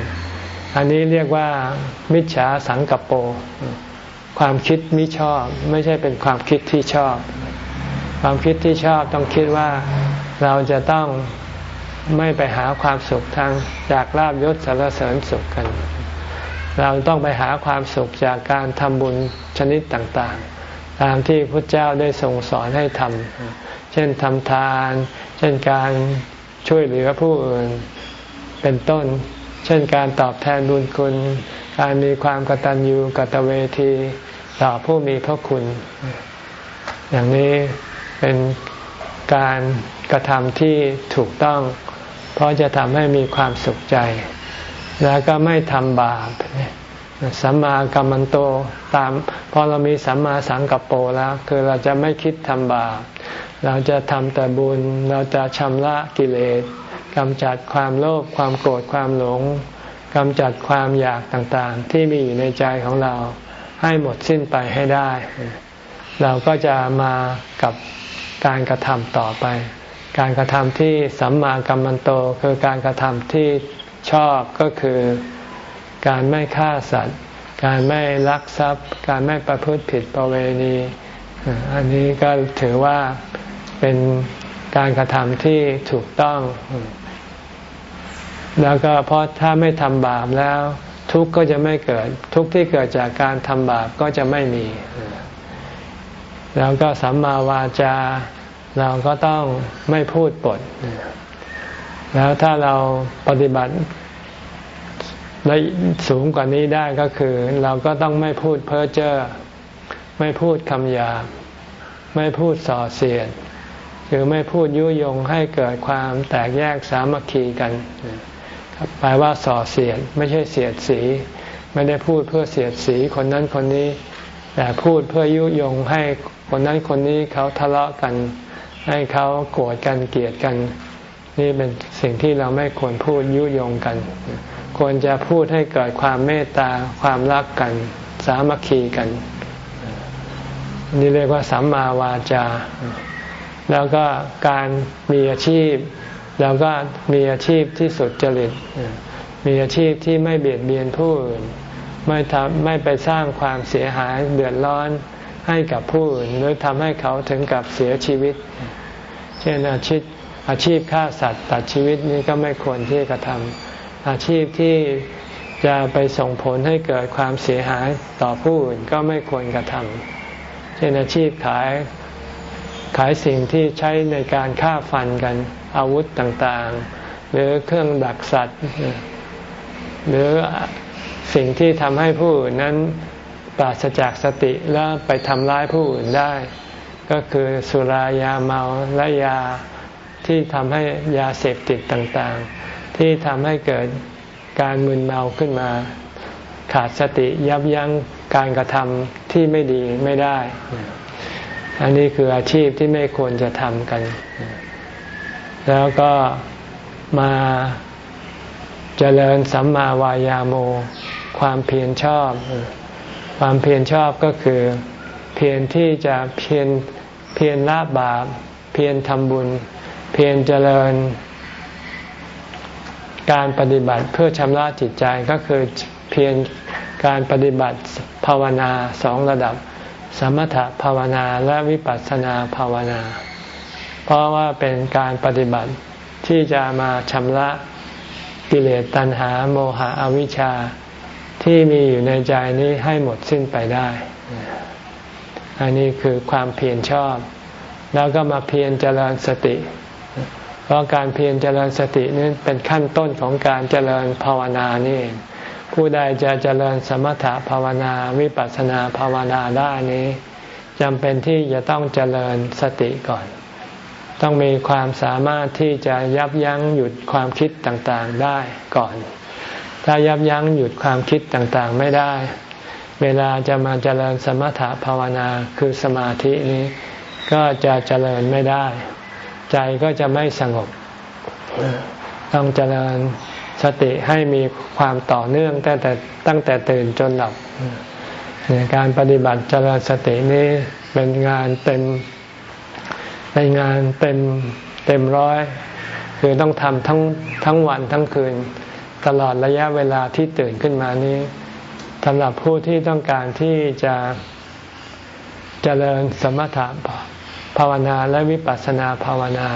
อันนี้เรียกว่ามิจฉาสังกปร ความคิดมิชอบ ไม่ใช่เป็นความคิดที่ชอบ ความคิดที่ชอบต้องคิดว่าเราจะต้องไม่ไปหาความสุขทางจากลาบยศสารเสริญสุขกัน เราต้องไปหาความสุขจากการทำบุญชนิดต่างๆ ตามที่พระเจ้าได้ทรงสอนให้ทำเช่นทำทาน เช่นการช่วยเหลือผู้อื่นเป็นต้น เช่นการตอบแทนบุญคุณ การมีความกตัญญูกตเวทีต่อผู้มีพระคุณ อย่างนี้เป็นการกระทำที่ถูกต้อง เพราะจะทำให้มีความสุขใจ แล้วก็ไม่ทำบาปสัมมากัมมันโตตามพอเรามีสัมมาสังกัปโปแล้ว คือเราจะไม่คิดทำบาปเราจะทำแต่บุญเราจะชำระกิเลสกำจัดความโลภความโกรธความหลง กำจัดความอยากต่างๆ ที่มีอยู่ในใจของเราให้หมดสิ้นไปให้ได้ เราก็จะมากับการกระทำต่อไป การกระทำที่สัมมากัมมันโตคือการกระทำที่ชอบก็คือการไม่ฆ่าสัตว์ การไม่ลักทรัพย์ การไม่ประพฤติผิดประเวณี อันนี้ก็ถือว่าเป็นการกระทำที่ถูกต้อง แล้วก็เพราะถ้าไม่ทำบาปแล้ว ทุกข์ก็จะไม่เกิด ทุกข์ที่เกิดจากการทำบาปก็จะไม่มี แล้วก็สัมมาวาจา เราก็ต้องไม่พูดปด แล้วถ้าเราปฏิบัติได้สูงกว่านี้ได้ก็คือ เราก็ต้องไม่พูดเพ้อเจ้อไม่พูดคำหยาบไม่พูดส่อเสียดคือไม่พูดยุยงให้เกิดความแตกแยกสามัคคีกัน แปลว่าส่อเสียดไม่ใช่เสียดสี ไม่ได้พูดเพื่อเสียดสีคนนั้นคนนี้ แต่พูดเพื่อยุยงให้คนนั้นคนนี้เขาทะเลาะกัน ให้เขาโกรธกันเกลียดกัน นี่เป็นสิ่งที่เราไม่ควรพูดยุยงกัน ควรจะพูดให้เกิดความเมตตาความรักกัน สามัคคีกัน นี่เรียกว่าสัมมาวาจา แล้วก็การมีอาชีพ แล้วก็มีอาชีพที่สุดจริต มีอาชีพที่ไม่เบียดเบียนผู้อื่น ไม่ทำไม่ไปสร้างความเสียหายเดือดร้อนให้กับผู้อื่นหรือทำให้เขาถึงกับเสียชีวิต เช่นอาชีพอาชีพฆ่าสัตว์ตัดชีวิตนี้ก็ไม่ควรที่จะทำอาชีพที่จะไปส่งผลให้เกิดความเสียหายต่อผู้อื่นก็ไม่ควรกระทำเช่นอาชีพขายขายสิ่งที่ใช้ในการฆ่าฟันกัน อาวุธต่างๆ หรือเครื่องดักสัตว์ หรือสิ่งที่ทำให้ผู้นนั้นปราศจากสติแล้วไปทำร้ายผู้อื่นได้ ก็คือสุรายาเมาและยาที่ทำให้ยาเสพติดต่างๆ ที่ทำให้เกิดการมึนเมาขึ้นมา ขาดสติยับยั้งการกระทำที่ไม่ดีไม่ได้ อันนี้คืออาชีพที่ไม่ควรจะทำกัน แล้วก็มาเจริญสัมมาวายาโม ความเพียรชอบ ความเพียรชอบก็คือ เพียรที่จะเพียรเพียรละบาป เพียรทำบุญ เพียรเจริญ การปฏิบัติเพื่อชำระจิตใจก็คือเพียรการปฏิบัติภาวนาสองระดับ สมถภาวนาและวิปัสสนาภาวนา เพราะว่าเป็นการปฏิบัติที่จะมาชำระกิเลสตัณหาโมหะอวิชชาที่มีอยู่ในใจนี้ให้หมดสิ้นไปได้ อันนี้คือความเพียรชอบ แล้วก็มาเพียรเจริญสติ เพราะการเพียรเจริญสตินี้เป็นขั้นต้นของการเจริญภาวนานี่ ผู้ใดจะเจริญสมถะภาวนาวิปัสสนาภาวนาได้นี้จำเป็นที่จะต้องเจริญสติก่อน ต้องมีความสามารถที่จะยับยั้งหยุดความคิดต่างๆได้ก่อน ถ้ายับยั้งหยุดความคิดต่างๆไม่ได้ เวลาจะมาเจริญสมถะภาวนาคือสมาธินี้ ก็จะเจริญไม่ได้ ใจก็จะไม่สงบ ต้องเจริญสติให้มีความต่อเนื่องตั้งแต่ตั้งแต่ตื่นจนหลับการปฏิบัติเจริญสตินี้เป็นงานเต็ม เป็นงานเต็มเต็มร้อย คือต้องทำทั้งทั้งวันทั้งคืน ตลอดระยะเวลาที่ตื่นขึ้นมานี้สำหรับผู้ที่ต้องการที่จะเจริญสมถะภาวนาและวิปัสสนาภาวนา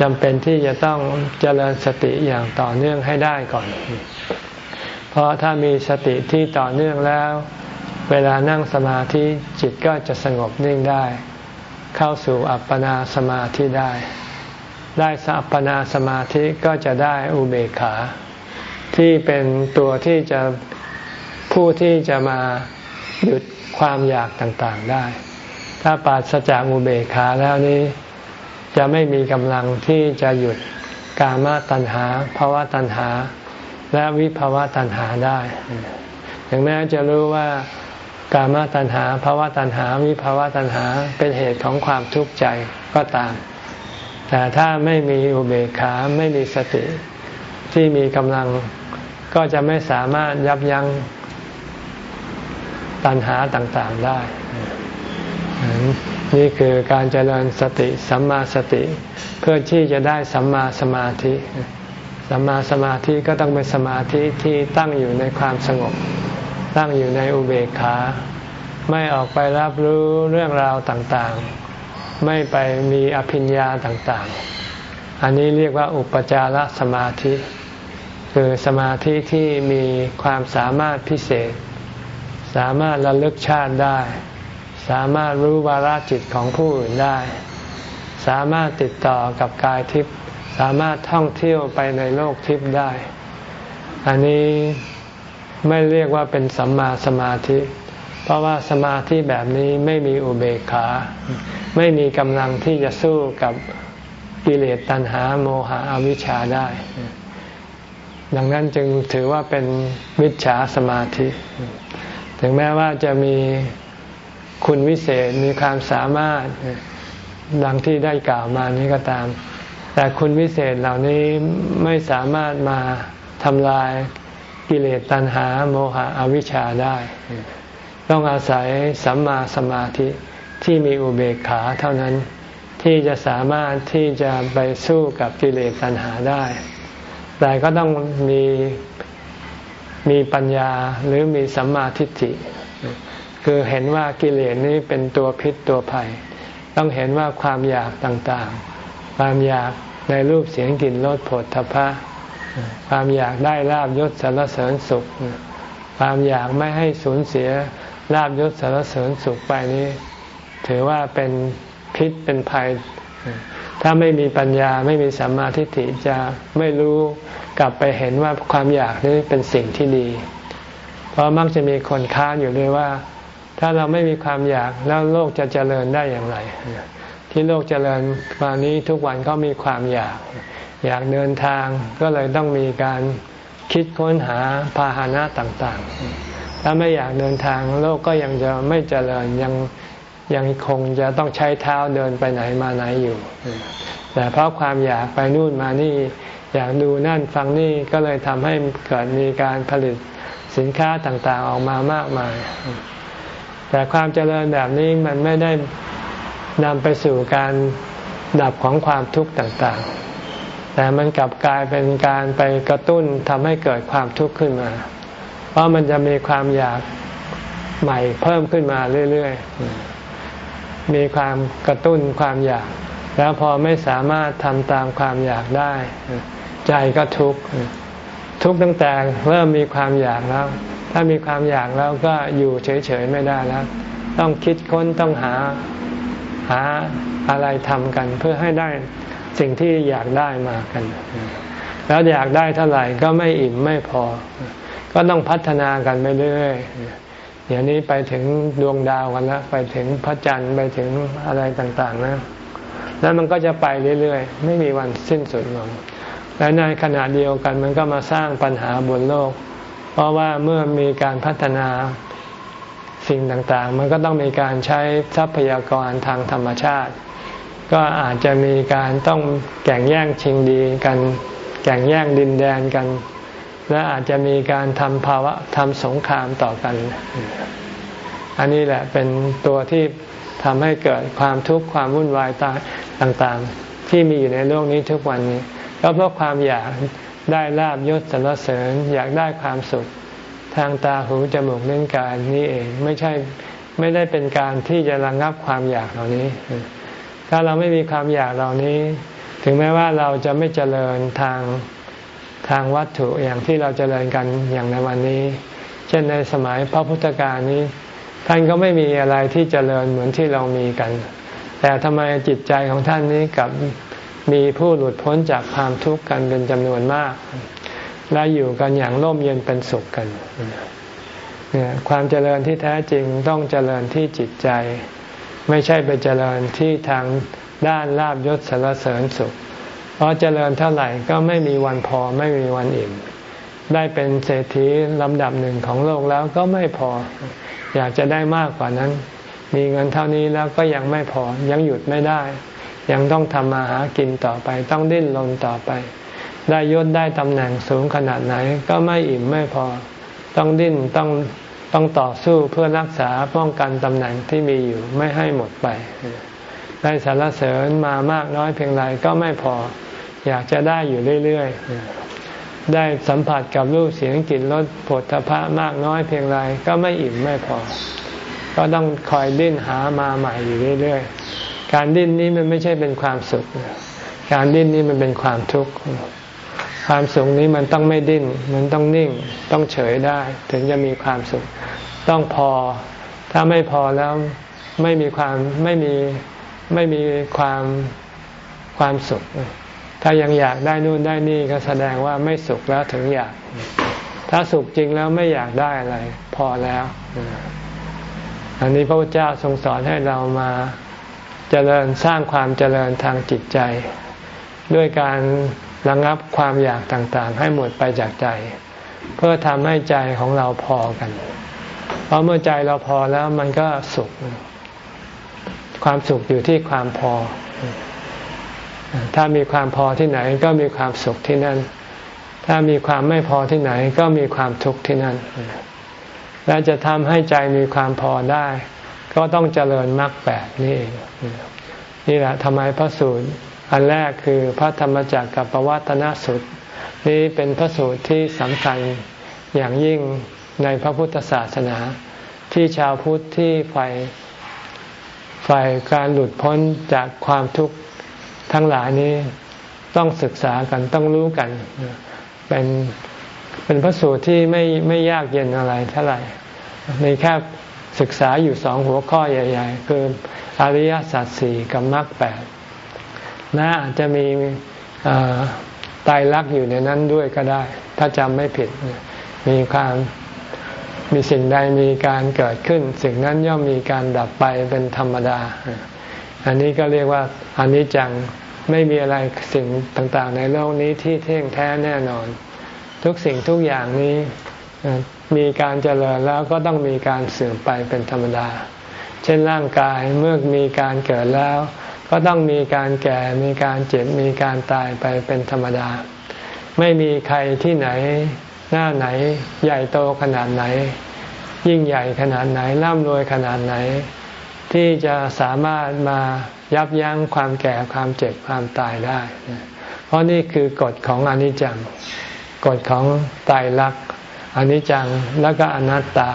จำเป็นที่จะต้องเจริญสติอย่างต่อเนื่องให้ได้ก่อน เพราะถ้ามีสติที่ต่อเนื่องแล้ว เวลานั่งสมาธิจิตก็จะสงบนิ่งได้ เข้าสู่อัปปนาสมาธิได้ ได้สัปปนาสมาธิก็จะได้อุเบกขา ที่เป็นตัวที่จะผู้ที่จะมาหยุดความอยากต่างๆได้ ถ้าปราศจากอุเบกขาแล้วนี้ จะไม่มีกำลังที่จะหยุดกามตัณหาภาวะตัณหา และวิภาวะตัณหาได้ ถึงแม้จะรู้ว่า กามตัณหาภาวะตัณหาวิภาวะตัณหาเป็นเหตุของความทุกข์ใจก็ตาม แต่ถ้าไม่มีอุเบกขาไม่มีสติที่มีกำลังก็จะไม่สามารถยับยั้งตัณหาต่างๆได้ นี่คือการเจริญสติสัมมาสติ เพื่อที่จะได้สัมมาสมาธิ สัมมาสมาธิก็ต้องเป็นสมาธิที่ตั้งอยู่ในความสงบ ตั้งอยู่ในอุเบกขา ไม่ออกไปรับรู้เรื่องราวต่างๆ ไม่ไปมีอภิญญาต่างๆ อันนี้เรียกว่าอุปจารสมาธิ คือสมาธิที่มีความสามารถพิเศษ สามารถระลึกชาติได้ สามารถรู้วาระจิตของผู้อื่นได้ สามารถติดต่อกับกายทิพย์สามารถท่องเที่ยวไปในโลกทิพย์ได้ อันนี้ ไม่เรียกว่าเป็นสัมมาสมาธิ เพราะว่าสมาธิแบบนี้ไม่มีอุเบกขา ไม่มีกำลังที่จะสู้กับกิเลสตัณหาโมหะอวิชชาได้ ดังนั้นจึงถือว่าเป็นมิจฉาสมาธิ ถึงแม้ว่าจะมีคุณวิเศษมีความสามารถดังที่ได้กล่าวมานี้ก็ตาม แต่คุณวิเศษเหล่านี้ไม่สามารถมาทำลาย กิเลสตัณหาโมหะอวิชชาได้ ต้องอาศัยสัมมาสมาธิที่มีอุเบกขาเท่านั้นที่จะสามารถที่จะไปสู้กับกิเลสตัณหาได้ แต่ก็ต้องมีมีปัญญาหรือมีสัมมาทิฏฐิ คือเห็นว่ากิเลสนี้เป็นตัวพิษตัวภัย ต้องเห็นว่าความอยากต่างๆ ความอยากในรูปเสียงกลิ่นรสผลทพะ ความอยากได้ลาบยศสารเสริญสุข ความอยากไม่ให้สูญเสียลาบยศสารเสริญสุขไปนี้ ถือว่าเป็นพิษเป็นภัย ถ้าไม่มีปัญญาไม่มีสัมมาทิฏฐิจะไม่รู้กลับไปเห็นว่าความอยากนี้เป็นสิ่งที่ดี เพราะมักจะมีคนค้านอยู่เลยว่า ถ้าเราไม่มีความอยากแล้วโลกจะเจริญได้อย่างไร ที่โลกเจริญมานี้ทุกวันก็มีความอยาก อยากเดินทางก็เลยต้องมีการคิดค้นหาพาหนะต่างๆ ถ้าไม่อยากเดินทางโลกก็ยังจะไม่เจริญยังยังคงจะต้องใช้เท้าเดินไปไหนมาไหนอยู่ แต่เพราะความอยากไปนู่นมานี่ อยากดูนั่นฟังนี่ก็เลยทำให้เกิดมีการผลิตสินค้าต่างๆออกมามากมาย แต่ความเจริญแบบนี้มันไม่ได้นำไปสู่การดับของความทุกข์ต่างๆ แต่มันกลับกลายเป็นการไปกระตุ้นทำให้เกิดความทุกข์ขึ้นมา เพราะมันจะมีความอยากใหม่เพิ่มขึ้นมาเรื่อยๆ มีความกระตุ้นความอยาก แล้วพอไม่สามารถทำตามความอยากได้ ใจก็ทุกข์ทุกข์ตั้งแต่เริ่มมีความอยากแล้ว ถ้ามีความอยากแล้วก็อยู่เฉยๆไม่ได้แล้ว ต้องคิดค้นต้องหาหาอะไรทำกันเพื่อให้ได้ สิ่งที่อยากได้มากัน แล้วอยากได้เท่าไหร่ก็ไม่อิ่มไม่พอ ก็ต้องพัฒนากันไปเรื่อยเดี๋ยวนี้ไปถึงดวงดาวกันแล้วไปถึงพระจันทร์ไปถึงอะไรต่างๆนะแล้วมันก็จะไปเรื่อยๆ ไม่มีวันสิ้นสุดลงและในขณะเดียวกันมันก็มาสร้างปัญหาบนโลก เพราะว่าเมื่อมีการพัฒนาสิ่งต่างๆ มันก็ต้องมีการใช้ทรัพยากรทางธรรมชาติ ก็อาจจะมีการต้องแข่งแย่งชิงดีกัน แข่งแย่งดินแดนกัน และอาจจะมีการทำภาวะทำสงครามต่อกัน อันนี้แหละเป็นตัวที่ทำให้เกิดความทุกข์ความวุ่นวายต่างๆ ที่มีอยู่ในโลกนี้ทุกวันนี้ก็เพราะความอยากได้ลาบยศสรรเสริญ อยากได้ความสุข ทางตาหูจมูกเล่นกายนี้เองไม่ใช่ไม่ได้เป็นการที่จะระงงับความอยากเหล่านี้ ถ้าเราไม่มีความอยากเหล่านี้ ถึงแม้ว่าเราจะไม่เจริญทางทางวัตถุอย่างที่เราเจริญกันอย่างในวันนี้ เช่นในสมัยพระพุทธกาลนี้ ท่านก็ไม่มีอะไรที่เจริญเหมือนที่เรามีกัน แต่ทำไมจิตใจของท่านนี้กับมีผู้หลุดพ้นจากความทุกข์กันเป็นจำนวนมาก และอยู่กันอย่างร่มเย็นเป็นสุขกันเนี่ยความเจริญที่แท้จริงต้องเจริญที่จิตใจ ไม่ใช่ไปเจริญที่ทางด้านลาบยศสารเสริญสุข เพราะเจริญเท่าไหร่ก็ไม่มีวันพอไม่มีวันอิ่ม ได้เป็นเศรษฐีลำดับหนึ่งของโลกแล้วก็ไม่พอ อยากจะได้มากกว่านั้น มีเงินเท่านี้แล้วก็ยังไม่พอยังหยุดไม่ได้ ยังต้องทำมาหากินต่อไป ต้องดิ้นรนต่อไป ได้ยศได้ตำแหน่งสูงขนาดไหนก็ไม่อิ่มไม่พอ ต้องดิ้นต้อง ต้องต่อสู้เพื่อรักษาป้องกันตำแหน่งที่มีอยู่ไม่ให้หมดไป ได้สารเสริญมามากน้อยเพียงไรก็ไม่พอ อยากจะได้อยู่เรื่อยๆ ได้สัมผัสกับรูปเสียงกลิ่นรสผลพระมากน้อยเพียงไรก็ไม่อิ่มไม่พอ ก็ต้องคอยดิ้นหามาใหม่อยู่เรื่อยๆ การดิ้นนี้มันไม่ใช่เป็นความสุข การดิ้นนี้มันเป็นความทุกข์ ความสุขนี้มันต้องไม่ดิ้น มันต้องนิ่ง ต้องเฉยได้ ถึงจะมีความสุข ต้องพอ ถ้าไม่พอแล้วไม่มีความไม่มีไม่มีความความสุข ถ้ายังอยากได้นู่นได้นี่ก็แสดงว่าไม่สุขแล้วถึงอยาก ถ้าสุขจริงแล้วไม่อยากได้อะไร พอแล้ว อันนี้พระพุทธเจ้าทรงสอนให้เรามาเจริญสร้างความเจริญทางจิตใจ ด้วยการ ระงับความอยากต่างๆ ให้หมดไปจากใจ เพื่อทำให้ใจของเราพอกัน เพราะเมื่อใจเราพอแล้วมันก็สุข ความสุขอยู่ที่ความพอ ถ้ามีความพอที่ไหนก็มีความสุขที่นั่น ถ้ามีความไม่พอที่ไหนก็มีความทุกข์ที่นั่น และจะทำให้ใจมีความพอได้ ก็ต้องเจริญมรรคแปดนี่เองนี่แหละทำไมพระสูตร อันแรกคือพระธรรมจักรกับปวัตนสุตนี้เป็นพระสูตรที่สำคัญอย่างยิ่งในพระพุทธศาสนา ที่ชาวพุทธที่ใฝ่ใฝ่การหลุดพ้นจากความทุกข์ทั้งหลายนี้ต้องศึกษากันต้องรู้กัน เป็นเป็นพระสูตรที่ไม่ไม่ยากเย็นอะไรเท่าไหร่มีแค่ศึกษาอยู่สองหัวข้อใหญ่ ๆ คืออริยสัจสี่กับมรรคแปด นะอาจจะมีตายรักอยู่ในนั้นด้วยก็ได้ ถ้าจำไม่ผิด มีความมีสิ่งใดมีการเกิดขึ้น สิ่งนั้นย่อมมีการดับไปเป็นธรรมดา อันนี้ก็เรียกว่าอนิจจังไม่มีอะไรสิ่งต่างๆ ในโลกนี้ที่เที่ยงแท้แน่นอน ทุกสิ่งทุกอย่างนี้มีการเจริญแล้วก็ต้องมีการเสื่อมไปเป็นธรรมดา เช่นร่างกายเมื่อมีการเกิดแล้ว ก็ต้องมีการแก่มีการเจ็บมีการตายไปเป็นธรรมดา ไม่มีใครที่ไหน หน้าไหน ใหญ่โตขนาดไหน ยิ่งใหญ่ขนาดไหนร่ำรวยขนาดไหน ที่จะสามารถมายับยั้งความแก่ความเจ็บความตายได้ เพราะนี่คือกฎของอนิจจัง กฎของตายรักอนิจจังแล้วก็อนัตตา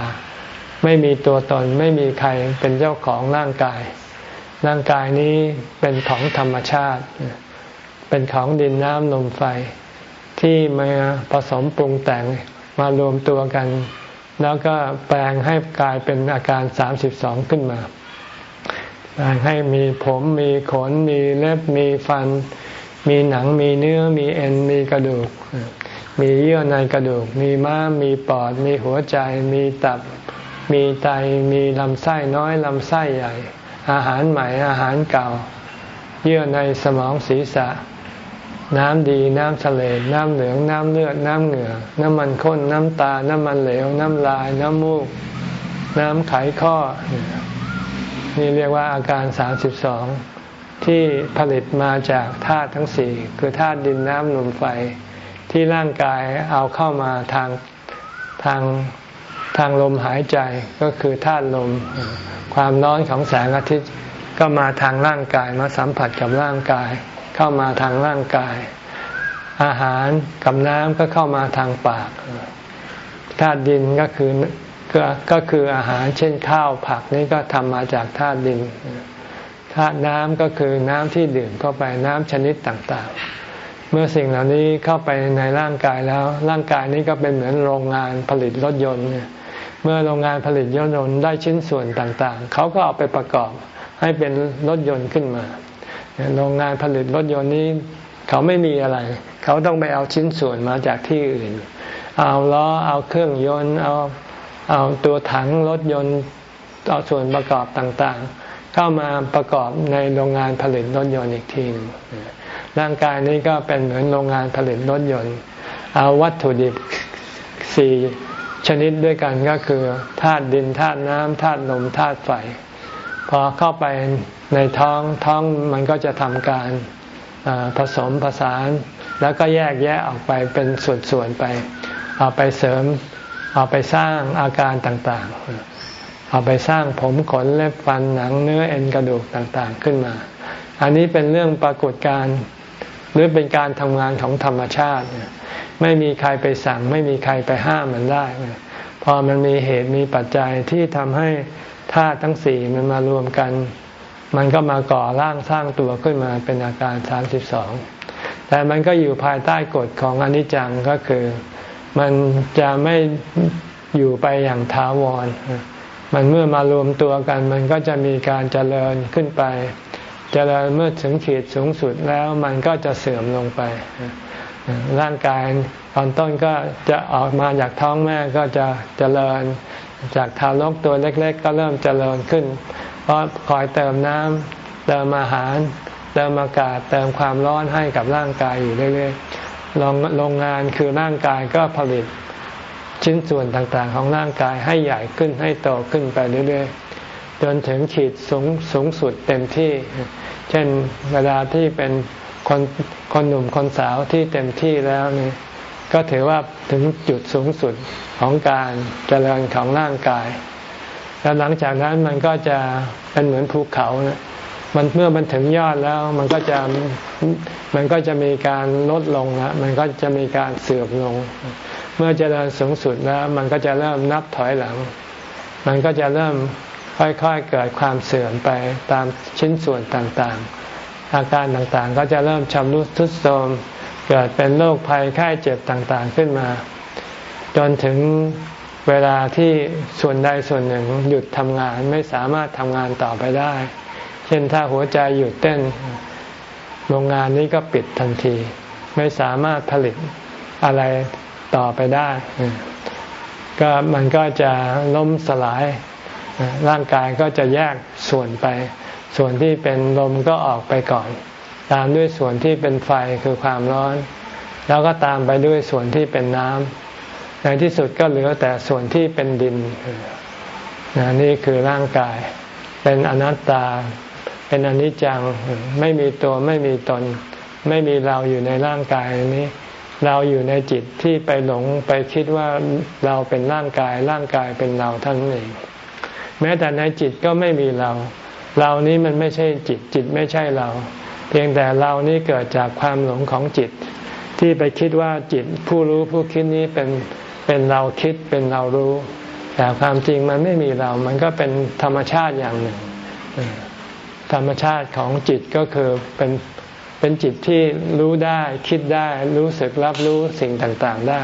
ไม่มีตัวตนไม่มีใครเป็นเจ้าของร่างกาย ร่างกายนี้เป็นของธรรมชาติ เป็นของดินน้ำลมไฟ ที่มาผสมปรุงแต่งมารวมตัวกัน แล้วก็แปลงให้กลายเป็นอาการสามสิบสองขึ้นมา แปลงให้มีผมมีขน มีเล็บมีฟัน มีหนังมีเนื้อมีเอ็นมีกระดูก มีเยื่อในกระดูก มีม้ามมีปอด มีหัวใจ มีตับ มีไตมีลำไส้น้อยลำไส้ใหญ่ อาหารใหม่อาหารเก่า เยื่อในสมองศีรษะ น้ำดีน้ำทะเลน้ำเหลืองน้ำเลือดน้ำเหงื่อ น้ำมันข้นน้ำตา น้ำมันเหลว น้ำลาย น้ำมูก น้ำไขข้อ นี่เรียกว่าอาการสามสิบสองที่ผลิตมาจากธาตุทั้งสี่คือธาตุดินน้ำลมไฟที่ร่างกายเอาเข้ามาทางทาง ทางลมหายใจก็คือธาตุลม ความร้อนของแสงอาทิตย์ก็มาทางร่างกายมาสัมผัสกับร่างกาย เข้ามาทางร่างกาย อาหารกับน้ำก็เข้ามาทางปากธาตุดินก็คือก็ก็คืออาหารเช่นข้าวผักนี่ก็ทำมาจากธาตุดินธาตุน้ำก็คือน้ำที่ดื่มเข้าไปน้ำชนิดต่างๆ เมื่อสิ่งเหล่านี้เข้าไปในร่างกายแล้ว ร่างกายนี้ก็เป็นเหมือนโรงงานผลิตรถยนต์เนี่ย เมื่อโรงงานผลิตรถยนต์ได้ชิ้นส่วนต่างๆ เขาก็เอาไปประกอบให้เป็นรถยนต์ขึ้นมา โรงงานผลิตรถยนต์นี้ เขาไม่มีอะไร เขาต้องไปเอาชิ้นส่วนมาจากที่อื่น เอาล้อ เอาเครื่องยนต์ เอา เอาตัวถังรถยนต์ เอาส่วนประกอบต่างๆ เข้ามาประกอบในโรงงานผลิตรถยนต์อีกทีนึงร่างกายนี้ก็เป็นเหมือนโรงงานผลิตรถยนต์ เอาวัตถุดิบสี่ ชนิดด้วยกันก็คือธาตุดินธาตุน้ำธาตุลมธาตุไฟพอเข้าไปในท้องท้องมันก็จะทำการผสมผสาน แล้วก็แยกแยะออกไปเป็นส่วนๆไป เอาไปเสริม เอาไปสร้างอาการต่างๆ เอาไปสร้างผมขนเล็บฟันหนังเนื้อเอ็นกระดูกต่างๆขึ้นมา อันนี้เป็นเรื่องปรากฏการหรือเป็นการทำงานของธรรมชาติ ไม่มีใครไปสั่ง ไม่มีใครไปห้ามมันได้ พอมันมีเหตุมีปัจจัยที่ทำให้ธาตุทั้งสี่มันมารวมกัน มันก็มาก่อร่างสร้างตัวขึ้นมาเป็นอาการสามสิบสองแต่มันก็อยู่ภายใต้กฎของอนิจจังก็คือ มันจะไม่อยู่ไปอย่างถาวร มันเมื่อมารวมตัวกัน มันก็จะมีการเจริญขึ้นไป เจริญเมื่อถึงขีดสูงสุดแล้วมันก็จะเสื่อมลงไป ร่างกายตอนต้นก็จะออกมาจากท้องแม่ก็จะเจริญ จากทารกตัวเล็ก ๆ ก็เริ่มเจริญขึ้น เพราะคอยเติมน้ำเติมอาหาร เติมอากาศเติมความร้อนให้กับร่างกายอยู่เรื่อยๆโรงงานคือร่างกายก็ผลิตชิ้นส่วนต่างๆ ของร่างกายให้ใหญ่ขึ้นให้โตขึ้นไปเรื่อยๆ จนถึงขีดสูงสูงสุดเต็มที่ เช่นเวลาที่เป็น คนคนหนุ่มคนสาวที่เต็มที่แล้วนี่ก็ถือว่าถึงจุดสูงสุดของการเจริญของร่างกาย แล้วหลังจากนั้นมันก็จะเป็นเหมือนภูเขานะมันเมื่อมันถึงยอดแล้วมันก็จะมันก็จะมีการลดลงนะมันก็จะมีการเสื่อมลง เมื่อเจริญสูงสุดแล้วมันก็จะเริ่มนับถอยหลัง มันก็จะเริ่มค่อยๆเกิดความเสื่อมไปตามชิ้นส่วนต่างๆ อาการต่างๆ ก็จะเริ่มชำรุดทรุดโทรมเกิดเป็นโรคภัยไข้เจ็บต่างๆขึ้นมา จนถึงเวลาที่ส่วนใดส่วนหนึ่งหยุดทำงานไม่สามารถทำงานต่อไปได้ เช่นถ้าหัวใจหยุดเต้นโรงงานนี้ก็ปิดทันที ไม่สามารถผลิตอะไรต่อไปได้ ก็มันก็จะล้มสลายร่างกายก็จะแยกส่วนไป ส่วนที่เป็นลมก็ออกไปก่อน ตามด้วยส่วนที่เป็นไฟคือความร้อน แล้วก็ตามไปด้วยส่วนที่เป็นน้ำในที่สุดก็เหลือแต่ส่วนที่เป็นดินนี่คือร่างกาย เป็นอนัตตา เป็นอนิจจังไม่มีตัวไม่มีตน ไม่มีเราอยู่ในร่างกายนี้ เราอยู่ในจิตที่ไปหลงไปคิดว่าเราเป็นร่างกาย ร่างกายเป็นเราท่านเองแม้แต่ในจิตก็ไม่มีเรา เรานี้มันไม่ใช่จิตจิตไม่ใช่เรา เพียงแต่เรานี้เกิดจากความหลงของจิต ที่ไปคิดว่าจิตผู้รู้ผู้คิดนี้เป็นเป็นเราคิดเป็นเรารู้ แต่ความจริงมันไม่มีเรา มันก็เป็นธรรมชาติอย่างหนึ่ง ธรรมชาติของจิตก็คือเป็นเป็นจิตที่รู้ได้คิดได้รู้สึกรับรู้สิ่งต่างๆได้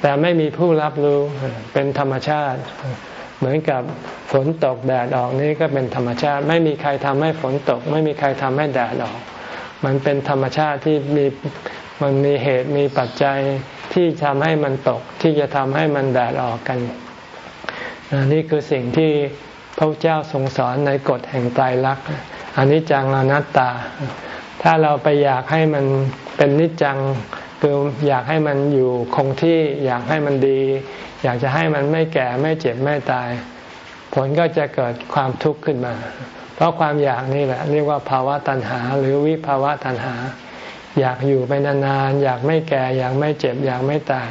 แต่ไม่มีผู้รับรู้เป็นธรรมชาติ เหมือนกับฝนตกแดดออกนี่ก็เป็นธรรมชาติ ไม่มีใครทำให้ฝนตก ไม่มีใครทำให้แดดออก มันเป็นธรรมชาติที่มีมันมีเหตุมีปัจจัยที่ทำให้มันตกที่จะทำให้มันแดดออกกันนี่คือสิ่งที่พระเจ้าทรงสอนในกฎแห่งไตรลักษณ์อันนี้จังอนัตตา ถ้าเราไปอยากให้มันเป็นนิจจัง คืออยากให้มันอยู่คงที่อยากให้มันดี อยากจะให้มันไม่แก่ไม่เจ็บไม่ตาย ผลก็จะเกิดความทุกข์ขึ้นมา เพราะความอยากนี่แหละ เรียกว่าภาวะตัณหา หรือวิภาวะตัณหา อยากอยู่ไปนานๆอยากไม่แก่อยากไม่เจ็บอยากไม่ตาย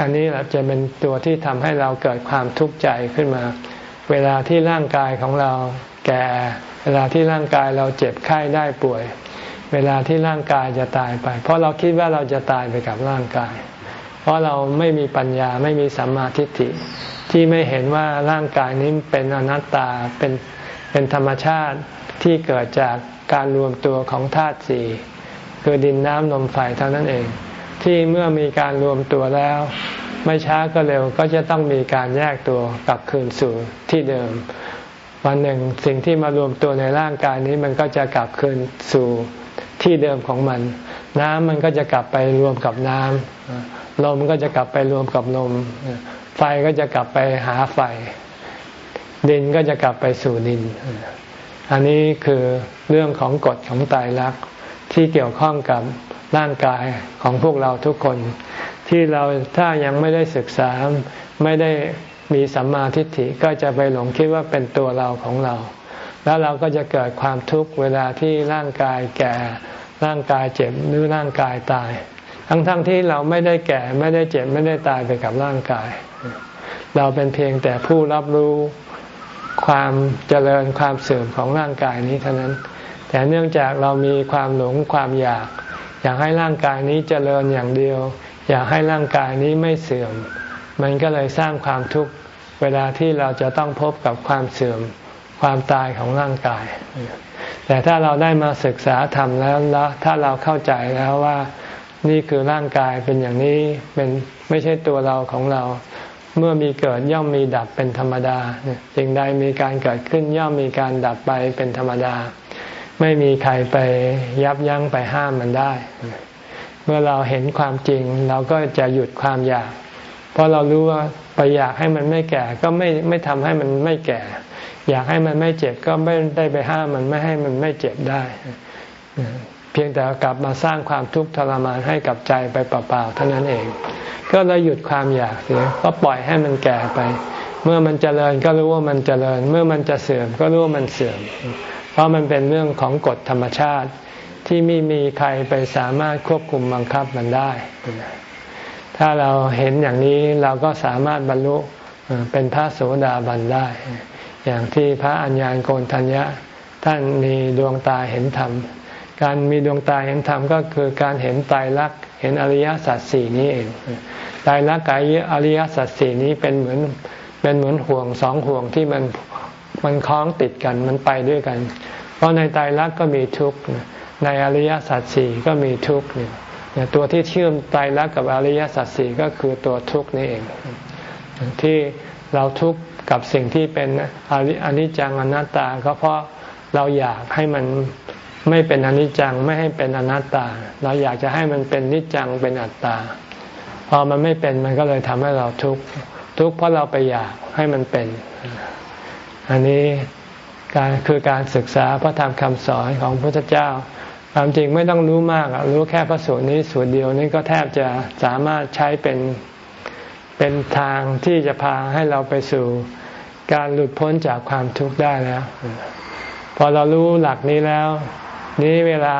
อันนี้แหละจะเป็นตัวที่ทำให้เราเกิดความทุกข์ใจขึ้นมา เวลาที่ร่างกายของเราแก่ เวลาที่ร่างกายเราเจ็บไข้ได้ป่วย เวลาที่ร่างกายจะตายไป เพราะเราคิดว่าเราจะตายไปกับร่างกาย เพราะเราไม่มีปัญญาไม่มีสัมมาทิฏฐิที่ไม่เห็นว่าร่างกายนี้เป็นอนัตตาเป็นเป็นธรรมชาติที่เกิดจากการรวมตัวของธาตุสี่คือดินน้ำลมไฟเท่านั้นเอง ที่เมื่อมีการรวมตัวแล้ว ไม่ช้าก็เร็วก็จะต้องมีการแยกตัวกลับคืนสู่ที่เดิม วันหนึ่งสิ่งที่มารวมตัวในร่างกายนี้มันก็จะกลับคืนสู่ ที่เดิมของมัน น้ำมันก็จะกลับไปรวมกับน้ำลมก็จะกลับไปรวมกับลม ไฟก็จะกลับไปหาไฟ ดินก็จะกลับไปสู่ดิน อันนี้คือเรื่องของกฎของตายรักที่เกี่ยวข้องกับร่างกายของพวกเราทุกคน ที่เราถ้ายังไม่ได้ศึกษาไม่ได้มีสัมมาทิฏฐิก็จะไปหลงคิดว่าเป็นตัวเราของเรา แล้วเราก็จะเกิดความทุกข์เวลาที่ร่างกายแก่ร่างกายเจ็บหรือร่างกายตาย ทั้งๆทที่เราไม่ได้แก่ไม่ได้เจ็บไม่ได้ตายไปกับร่างกาย เราเป็นเพียงแต่ผู้รับรู้ความเจริญความเสื่อมของร่างกายนี้เท่านั้น แต่เนื่องจากเรามีความหลงความอยาก อยากให้ร่างกายนี้เจริญอย่างเดียว อยากให้ร่างกายนี้ไม่เสื่อม มันก็เลยสร้างความทุกข์เวลาที่เราจะต้องพบกับความเสื่อม ความตายของร่างกาย แต่ถ้าเราได้มาศึกษาธรรมแล้วแล้วถ้าเราเข้าใจแล้วว่านี่คือร่างกายเป็นอย่างนี้เป็นไม่ใช่ตัวเราของเรา เมื่อมีเกิดย่อมมีดับเป็นธรรมดาสิ่งใดมีการเกิดขึ้นย่อมมีการดับไปเป็นธรรมดา ไม่มีใครไปยับยั้งไปห้ามมันได้ เมื่อเราเห็นความจริง เราก็จะหยุดความอยาก เพราะเรารู้ว่าไปอยากให้มันไม่แก่ก็ไม่ไม่ทำให้มันไม่แก่ อยากให้มันไม่เจ็บก็ไม่ได้ไปห้ามมันไม่ให้มันไม่เจ็บได้ เพียงแต่กลับมาสร้างความทุกข์ทรมานให้กับใจไปเปล่าๆเท่านั้นเอง ก็เลยหยุดความอยากเสียก็ปล่อยให้มันแก่ไป เมื่อมันเจริญก็รู้ว่ามันเจริญ เมื่อมันจะเสื่อมก็รู้ว่ามันเสื่อม เพราะมันเป็นเรื่องของกฎธรรมชาติที่ไม่มีใครไปสามารถควบคุมบังคับมันได้ ถ้าเราเห็นอย่างนี้เราก็สามารถบรรลุเป็นพระโสดาบันได้ อย่างที่พระอัญญาณโกนทัญญะ ท่านมีดวงตาเห็นธรรม การมีดวงตาเห็นธรรมก็คือการเห็นตายรักเห็นอริยสัจสี่นี้เองตายรักกับอริยสัจสี่นี้เป็นเหมือนเป็นเหมือนห่วงสองห่วงที่มันมันคล้องติดกันมันไปด้วยกัน เพราะในตายรักก็มีทุกข์ในอริยสัจสี่ก็มีทุกข์เนี่ยตัวที่เชื่อมตายรักกับอริยสัจสี่ก็คือตัวทุกข์นี่เอง ที่เราทุกข์ กับสิ่งที่เป็นอนิจจังอนัตตา ก็เพราะเราอยากให้มันไม่เป็นอนิจจังไม่ให้เป็นอนัตตา เราอยากจะให้มันเป็นนิจจังเป็นอัตตา พอมันไม่เป็นมันก็เลยทำให้เราทุกข์ทุกข์เพราะเราไปอยากให้มันเป็น อันนี้การคือการศึกษาพระธรรมคำสอนของพระพุทธเจ้าความจริงไม่ต้องรู้มากรู้แค่พระสูตรนี้สูตรเดียวนี่ก็แทบจะสามารถใช้เป็น เป็นทางที่จะพาให้เราไปสู่การหลุดพ้นจากความทุกข์ได้แล้ว พอเรารู้หลักนี้แล้ว นี้เวลา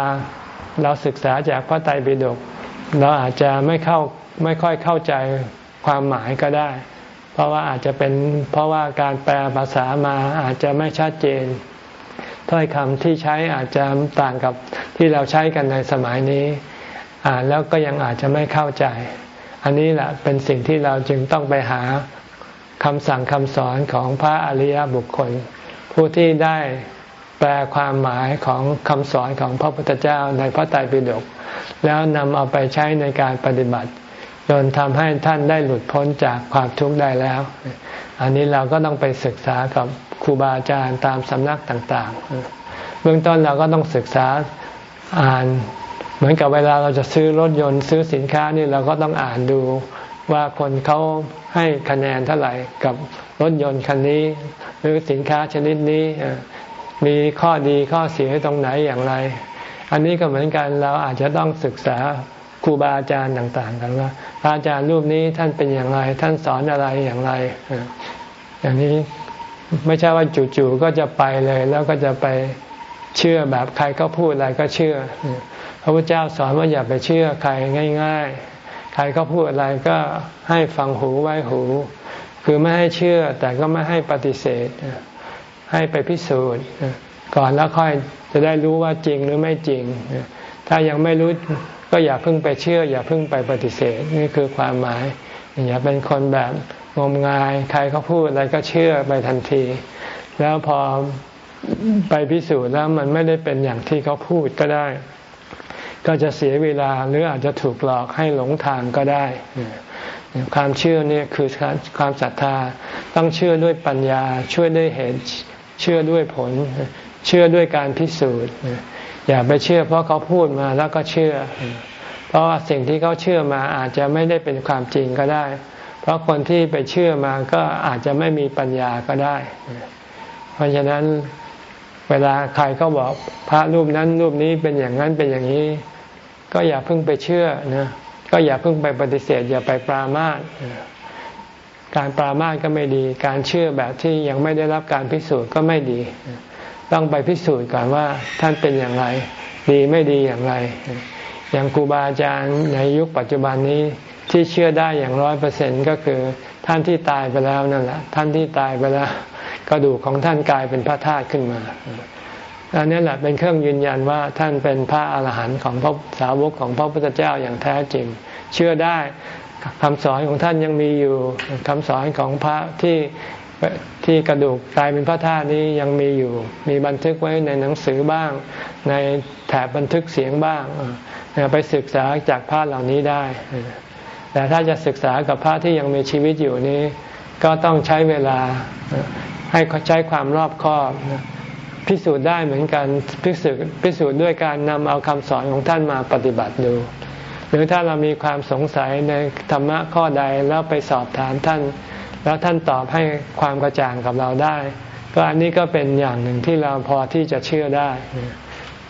เราศึกษาจากพระไตรปิฎกเราอาจจะไม่เข้าไม่ค่อยเข้าใจความหมายก็ได้ เพราะว่าอาจจะเป็นเพราะว่าการแปลภาษามาอาจจะไม่ชัดเจน ถ้อยคำที่ใช้อาจจะต่างกับที่เราใช้กันในสมัยนี้ อ่านแล้วก็ยังอาจจะไม่เข้าใจ อันนี้แหละเป็นสิ่งที่เราจึงต้องไปหาคำสั่งคำสอนของพระอริยบุคคล ผู้ที่ได้แปลความหมายของคำสอนของพระพุทธเจ้าในพระไตรปิฎกแล้วนำเอาไปใช้ในการปฏิบัติ จนทำให้ท่านได้หลุดพ้นจากความทุกข์ได้แล้ว อันนี้เราก็ต้องไปศึกษากับครูบาอาจารย์ตามสำนักต่าง ๆ เบื้องต้นเราก็ต้องศึกษาอ่าน เหมือนกับเวลาเราจะซื้อรถยนต์ซื้อสินค้านี่เราก็ต้องอ่านดูว่าคนเขาให้คะแนนเท่าไหร่กับรถยนต์คันนี้ หรือสินค้าชนิดนี้มีข้อดีข้อเสียตรงไหนอย่างไร อันนี้ก็เหมือนกันเราอาจจะต้องศึกษาครูบาอาจารย์ต่างๆ กันว่าพระอาจารย์รูปนี้ท่านเป็นอย่างไร ท่านสอนอะไรอย่างไรอย่างนี้ไม่ใช่ว่าจู่ๆก็จะไปเลย แล้วก็จะไปเชื่อแบบใครก็พูดอะไรก็เชื่อ พระพุทธเจ้าสอนว่าอย่าไปเชื่อใครง่าย ๆ ใครก็พูดอะไรก็ให้ฟังหูไว้หู คือไม่ให้เชื่อแต่ก็ไม่ให้ปฏิเสธ ให้ไปพิสูจน์ ก่อนแล้วค่อยจะได้รู้ว่าจริงหรือไม่จริง ถ้ายังไม่รู้ก็อย่าเพิ่งไปเชื่อ อย่าเพิ่งไปปฏิเสธนี่คือความหมาย อย่าเป็นคนแบบงมงาย ใครเขาพูดอะไรก็เชื่อไปทันที แล้วพอไปพิสูจน์แล้วมันไม่ได้เป็นอย่างที่เขาพูดก็ได้ ก็จะเสียเวลาหรืออาจจะถูกหลอกให้หลงทางก็ได้ ความเชื่อนี่คือความศรัทธาต้องเชื่อด้วยปัญญาช่วยด้วยเหตุเชื่อด้วยผล เชื่อด้วยการพิสูจน์ อย่าไปเชื่อเพราะเขาพูดมาแล้วก็เชื่อ เพราะว่าสิ่งที่เขาเชื่อมาอาจจะไม่ได้เป็นความจริงก็ได้ เพราะคนที่ไปเชื่อมาก็อาจจะไม่มีปัญญาก็ได้ เพราะฉะนั้นเวลาใครเขาบอกพระรูปนั้นรูปนี้เป็นอย่างนั้นเป็นอย่างนี้ ก็อย่าเพิ่งไปเชื่อนะก็อย่าเพิ่งไปปฏิเสธ อย่าไปปรามาสการปรามาสก็ไม่ดี การเชื่อแบบที่ยังไม่ได้รับการพิสูจน์ก็ไม่ดี ต้องไปพิสูจน์ก่อนว่าท่านเป็นอย่างไร ดีไม่ดีอย่างไร อย่างครูบาอาจารย์ในยุคปัจจุบันนี้ที่เชื่อได้อย่างร้อยเปอร์เซ็นก็คือท่านที่ตายไปแล้วนั่นแหละท่านที่ตายไปแล้วกระดูกของท่านกลายเป็นพระธาตุขึ้นมา อันนี้แหละเป็นเครื่องยืนยันว่าท่านเป็นพระอาหารหันต์ของพระสาวกของพระพุทธเจ้าอย่างแท้จริง เชื่อได้คำสอนของท่านยังมีอยู่คำสอนของพระที่ที่กระดูกกลายเป็นพระธาตุนี้ยังมีอยู่ มีบันทึกไว้ในหนังสือบ้าง ในแถบบันทึกเสียงบ้าง ไปศึกษาจากพระเหล่านี้ได้ แต่ถ้าจะศึกษากับพระที่ยังมีชีวิตอยู่นี้ ก็ต้องใช้เวลาให้ใช้ความรอบคอบ พิสูจน์ได้เหมือนกันพิสูจน์พิสูจน์ด้วยการนำเอาคำสอนของท่านมาปฏิบัติดู หรือถ้าเรามีความสงสัยในธรรมะข้อใดแล้วไปสอบถามท่าน แล้วท่านตอบให้ความกระจ่างกับเราได้ ก็อันนี้ก็เป็นอย่างหนึ่งที่เราพอที่จะเชื่อได้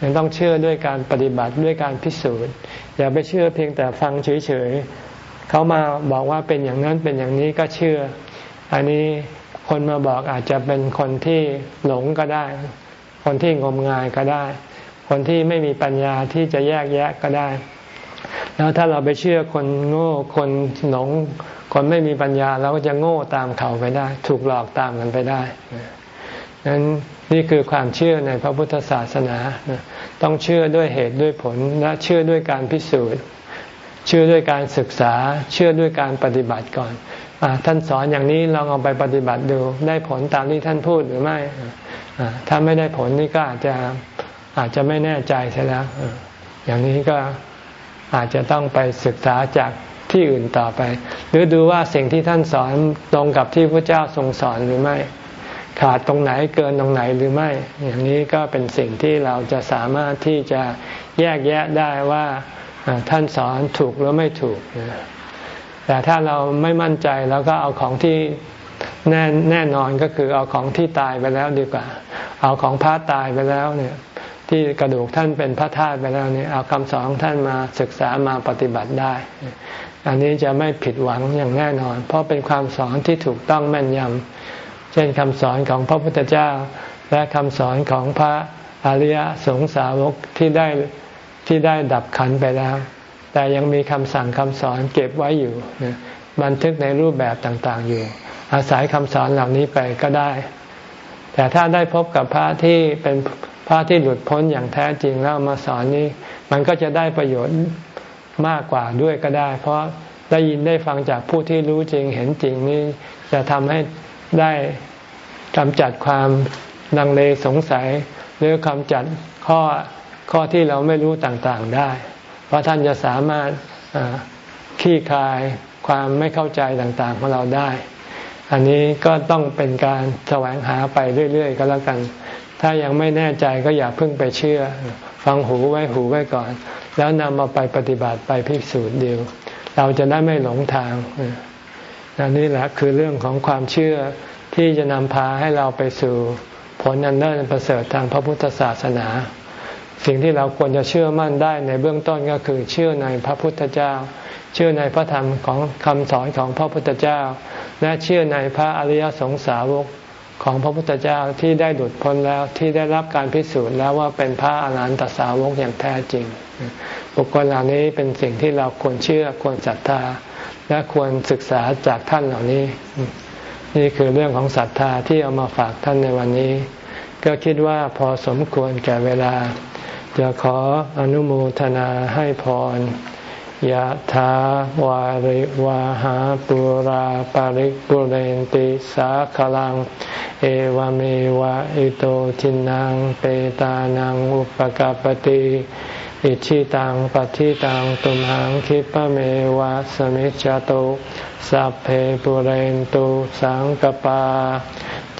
ยังต้องเชื่อด้วยการปฏิบัติด้วยการพิสูจน์ อย่าไปเชื่อเพียงแต่ฟังเฉยๆเขามาบอกว่าเป็นอย่างนั้นเป็นอย่างนี้ก็เชื่อ อันนี้คนมาบอกอาจจะเป็นคนที่หลงก็ได้ คนที่งมงายก็ได้ คนที่ไม่มีปัญญาที่จะแยกแยะก็ได้ แล้วถ้าเราไปเชื่อคนโง่คนหลงคนไม่มีปัญญาเราก็จะโง่ตามเขาไปได้ ถูกหลอกตามกันไปได้นั้นนี่คือความเชื่อในพระพุทธศาสนา ต้องเชื่อด้วยเหตุด้วยผลและเชื่อด้วยการพิสูจน์ เชื่อด้วยการศึกษา เชื่อด้วยการปฏิบัติก่อน ท่านสอนอย่างนี้ลองเอาไปปฏิบัติดู ได้ผลตามที่ท่านพูดหรือไม่ถ้าไม่ได้ผลนี่ก็อาจจะอาจจะไม่แน่ใจใช่แล้วอย่างนี้ก็อาจจะต้องไปศึกษาจากที่อื่นต่อไป หรือดูว่าสิ่งที่ท่านสอนตรงกับที่พระเจ้าทรงสอนหรือไม่ ขาดตรงไหนเกินตรงไหนหรือไม่ อย่างนี้ก็เป็นสิ่งที่เราจะสามารถที่จะแยกแยะได้ว่าท่านสอนถูกหรือไม่ถูก แต่ถ้าเราไม่มั่นใจเราก็เอาของที่แน่แน่นอนก็คือเอาของที่ตายไปแล้วดีกว่า เอาของพระตายไปแล้วเนี่ยที่กระดูกท่านเป็นพระธาตุไปแล้วเนี่ยเอาคำสอนท่านมาศึกษามาปฏิบัติได้ อันนี้จะไม่ผิดหวังอย่างแน่นอน เพราะเป็นความสอนที่ถูกต้องแม่นยำเช่นคำสอนของพระพุทธเจ้า และคำสอนของพระอริยสงสาวกที่ได้ที่ได้ดับขันไปแล้ว แต่ยังมีคำสั่งคำสอนเก็บไว้อยู่บันทึกในรูปแบบต่างๆอยู่ อาศัยคำสอนเหล่านี้ไปก็ได้ แต่ถ้าได้พบกับพระที่เป็นพระที่หลุดพ้นอย่างแท้จริงแล้วมาสอนนี้ มันก็จะได้ประโยชน์มากกว่าด้วยก็ได้ เพราะได้ยินได้ฟังจากผู้ที่รู้จริงเห็นจริงนี้จะทำให้ได้กำจัดความลังเลสงสัย หรือกำจัดข้อข้อที่เราไม่รู้ต่างๆได้ ราะท่านจะสามารถขี้คายความไม่เข้าใจต่างๆของเราได้ อันนี้ก็ต้องเป็นการแสวงหาไปเรื่อย ๆ ก็แล้วกัน ถ้ายังไม่แน่ใจก็อย่าเพิ่งไปเชื่อ ฟังหูไว้หูไว้ก่อน แล้วนำมาไปปฏิบัติไปพิสูจน์เดียว เราจะได้ไม่หลงทางนนี่แหละคือเรื่องของความเชื่อที่จะนำพาให้เราไปสู่ผลอันเลิศประเสริฐทางพระพุทธศาสนา สิ่งที่เราควรจะเชื่อมั่นได้ในเบื้องต้นก็คือเชื่อในพระพุทธเจ้า เชื่อในพระธรรมของคำสอนของพระพุทธเจ้า และเชื่อในพระอริยสงสาวกของพระพุทธเจ้าที่ได้ดุดพ้นแล้วที่ได้รับการพิสูจน์แล้วว่าเป็นพระอรหันตสาวกอย่างแท้จริง บุคคลเหล่านี้เป็นสิ่งที่เราควรเชื่อควรศรัทธา และควรศึกษาจากท่านเหล่านี้ นี่คือเรื่องของศรัทธาที่เอามาฝากท่านในวันนี้ ก็คิดว่าพอสมควรแก่เวลา จะขออนุโมทนาให้พรยะถาวาริวาหาปุราปาริปุเรนติสาขลัง เอวเมวะอิโตทินังเปตานังอุปกาปติอิชิตังปฏิตังตุมหังคิปะเมวะสมิจจตุสัพเพปุเรนตุสังกปา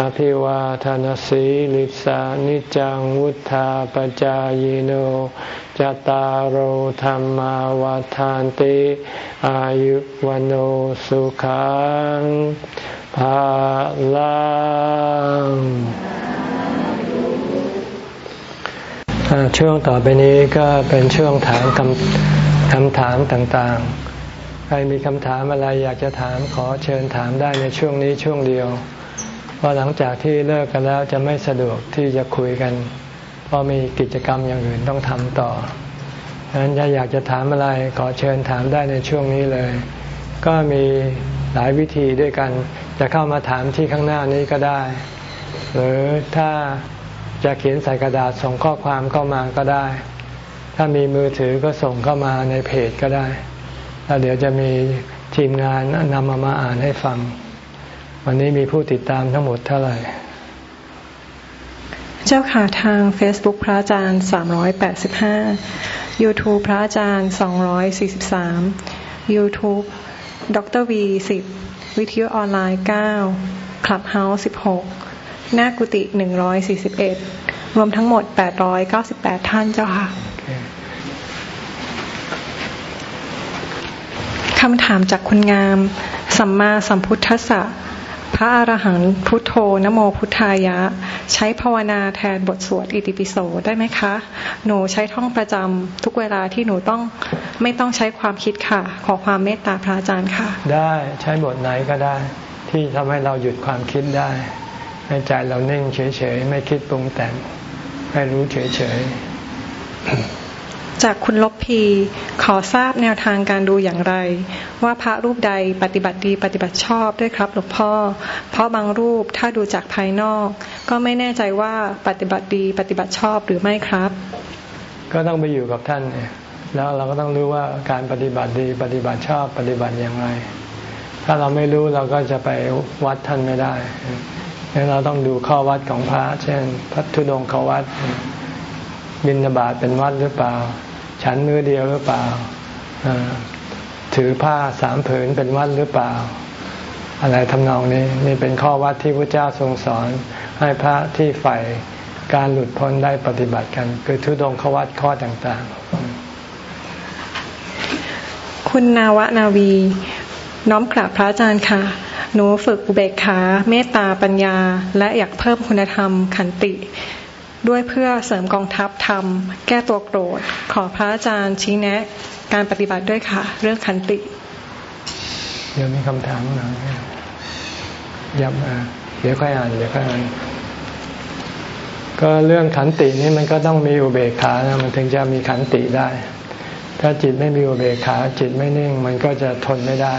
อภิวาทานสีลิสานิจังวุธาปจายโนจตารโหธรรมาวาทานติอายุวันโอสุขังภาลังช่วงต่อไปนี้ก็เป็นช่วงถามคำคำถามต่างๆ ใครมีคำถามอะไรอยากจะถามขอเชิญถามได้ในช่วงนี้ช่วงเดียว พราะหลังจากที่เลิกกันแล้วจะไม่สะดวกที่จะคุยกัน เพราะมีกิจกรรมอย่างอื่นต้องทำต่อดังนั้นถ้าอยากจะถามอะไรขอเชิญถามได้ในช่วงนี้เลย ก็มีหลายวิธีด้วยกัน จะเข้ามาถามที่ข้างหน้านี้ก็ได้ หรือถ้าจะเขียนใส่กระดาษส่งข้อความเข้ามาก็ได้ ถ้ามีมือถือก็ส่งเข้ามาในเพจก็ได้ แล้วเดี๋ยวจะมีทีมงานนำมามาอ่านให้ฟัง วันนี้มีผู้ติดตามทั้งหมดเท่าไหร่ เจ้าค่ะทาง Facebook พระอาจารย์ 385 YouTube พระอาจารย์ 243 YouTube ดรวี10 วิทยุออนไลน์9 Clubhouse 16 หน้ากุฏิ 141 รวมทั้งหมด 898 ท่านเจ้าค่ะ okay. คำถามจากคุณงาม สัมมาสัมพุทธะ พระอรหันต์พุทโธนโมพุทธายะ ใช้ภาวนาแทนบทสวดอิติปิโสได้ไหมคะ หนูใช้ท่องประจำทุกเวลาที่หนูต้องไม่ต้องใช้ความคิดค่ะ ขอความเมตตาพระอาจารย์ค่ะ ได้ใช้บทไหนก็ได้ ที่ทำให้เราหยุดความคิดได้ ให้ใจเรานิ่งเฉยๆ ไม่คิดปรุงแต่งให้รู้เฉยๆ จากคุณลบพีขอทราบแนวทางการดูอย่างไร ว่าพระรูปใดปฏิบัติดีปฏิบัติชอบด้วยครับหลวงพ่อ เพราะบางรูปถ้าดูจากภายนอก ก็ไม่แน่ใจว่าปฏิบัติดีปฏิบัติชอบหรือไม่ครับ ก็ต้องไปอยู่กับท่านแล้วเราก็ต้องรู้ว่าการปฏิบัติดีปฏิบัติชอบปฏิบัติอย่างไร ถ้าเราไม่รู้เราก็จะไปวัดท่านไม่ได้ดังนั้นเราต้องดูข้อวัดของพระ เช่น พระธุดงควัดบินบาตเป็นวัดหรือเปล่า ฉันมือเดียวหรือเปล่า ถือผ้าสามผืนเป็นวัดหรือเปล่า อะไรทำนองนี้นี่เป็นข้อวัดที่พระเจ้าทรงสอน ให้พระที่ใฝ่การหลุดพ้นได้ปฏิบัติกัน คือทุดงขวัดข้อต่างๆ คุณนาวนาวี น้อมกราบพระอาจารย์ค่ะ หนูฝึกอุเบกขา เมตตาปัญญา และอยากเพิ่มคุณธรรมขันติ ด้วยเพื่อเสริมกองทัพธรรม แก้ตัวโกรธ ขอพระอาจารย์ชี้แนะการปฏิบัติด้วยค่ะ เรื่องขันติ เดี๋ยวมีคำถามหน่อยย้ำมาเดี๋ยวค่อยอ่านเดี๋ยวค่อยอ่านก็เรื่องขันตินี่มันก็ต้องมีอุเบกขานะมันถึงจะมีขันติได้ ถ้าจิตไม่มีอุเบกขาจิตไม่นิ่ง มันก็จะทนไม่ได้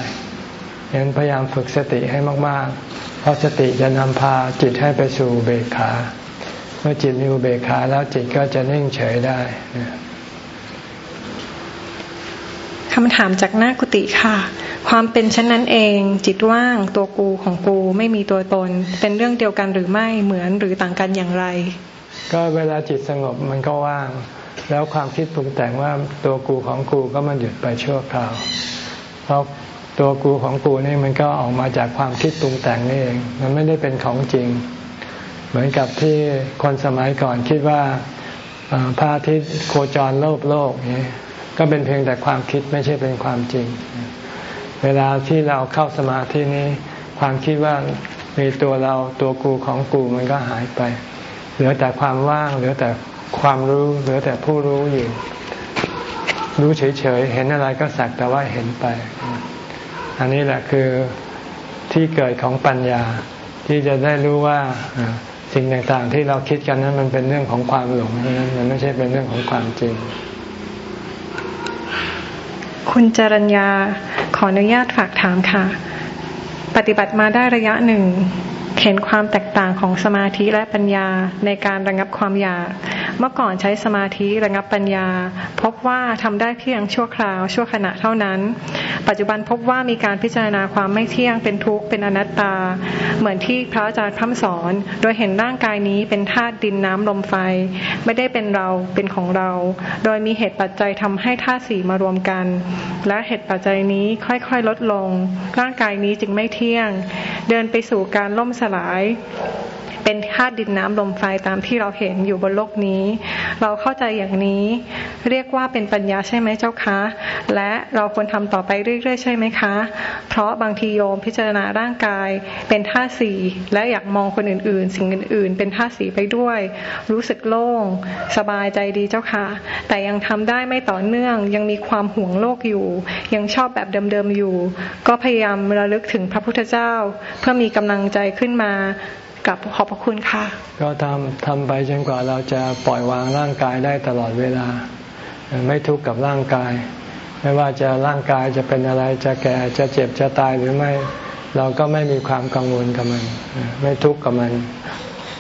ฉะนั้นพยายามฝึกสติให้มาก ๆ เพราะสติจะนำพาจิตให้ไปสู่อุเบกขา มื่อจิตมีอุเบกขาแล้วจิตก็จะนิ่งเฉยได้คำถามจากหน้ากุฏิค่ะ ความเป็นเช่นนั้นเอง จิตว่างตัวกูของกูไม่มีตัวตน เป็นเรื่องเดียวกันหรือไม่เหมือนหรือต่างกันอย่างไร ก็เวลาจิตสงบมันก็ว่าง แล้วความคิดปรุงแต่งว่าตัวกูของกูก็มันหยุดไปชั่วคราวเพราะตัวกูของกูนี่มันก็ออกมาจากความคิดปรุงแต่งนี่เอง มันไม่ได้เป็นของจริง เหมือนกับที่คนสมัยก่อนคิดว่าพระอาทิตย์โคจรโลกโลกนี้ก็เป็นเพียงแต่ความคิดไม่ใช่เป็นความจริง เวลาที่เราเข้าสมาธินี้ ความคิดว่ามีตัวเราตัวกูของกูมันก็หายไป เหลือแต่ความว่าง เหลือแต่ความรู้ เหลือแต่ผู้รู้อยู่ รู้เฉยๆ เห็นอะไรก็สักแต่ว่าเห็นไป อันนี้แหละคือที่เกิดของปัญญาที่จะได้รู้ว่า สิ่งต่างๆที่เราคิดกันนั้นมันเป็นเรื่องของความหลงนั้นมันไม่ใช่เป็นเรื่องของความจริง คุณจรัญญาขออนุญาตฝากถามค่ะ ปฏิบัติมาได้ระยะหนึ่ง เห็นความแตกต่างของสมาธิและปัญญาในการระงับความอยาก เมื่อก่อนใช้สมาธิระงับปัญญา พบว่าทำได้เพียงชั่วคราว ชั่วขณะเท่านั้น ปัจจุบันพบว่ามีการพิจารณาความไม่เที่ยงเป็นทุกข์เป็นอนัตตา เหมือนที่พระอาจารย์พร่ำสอน โดยเห็นร่างกายนี้เป็นธาตุดินน้ำลมไฟ ไม่ได้เป็นเราเป็นของเรา โดยมีเหตุปัจจัยทำให้ธาตุสี่มารวมกัน และเหตุปัจจัยนี้ค่อยๆลดลง ร่างกายนี้จึงไม่เที่ยง เดินไปสู่การล่มสลายเป็นธาตุดินน้ำลมไฟตามที่เราเห็นอยู่บนโลกนี้เราเข้าใจอย่างนี้ เรียกว่าเป็นปัญญาใช่ไหมเจ้าคะ และเราควรทำต่อไปเรื่อยๆใช่ไหมคะ เพราะบางทีโยมพิจารณาร่างกายเป็นธาสีและอยากมองคนอื่นๆ สิ่งอื่น ๆ เป็นธาสีไปด้วย รู้สึกโล่ง สบายใจดีเจ้าค่ะ แต่ยังทำได้ไม่ต่อเนื่อง ยังมีความห่วงโลกอยู่ ยังชอบแบบเดิมๆอยู่ ก็พยายามระลึกถึงพระพุทธเจ้า เพื่อมีกำลังใจขึ้นมา กับขอบพระคุณค่ะ ก็ทำทำไปจนกว่าเราจะปล่อยวางร่างกายได้ตลอดเวลา ไม่ทุกข์กับร่างกาย ไม่ว่าจะร่างกายจะเป็นอะไรจะแก่จะเจ็บจะตายหรือไม่ เราก็ไม่มีความกังวลกับมัน ไม่ทุกข์กับมัน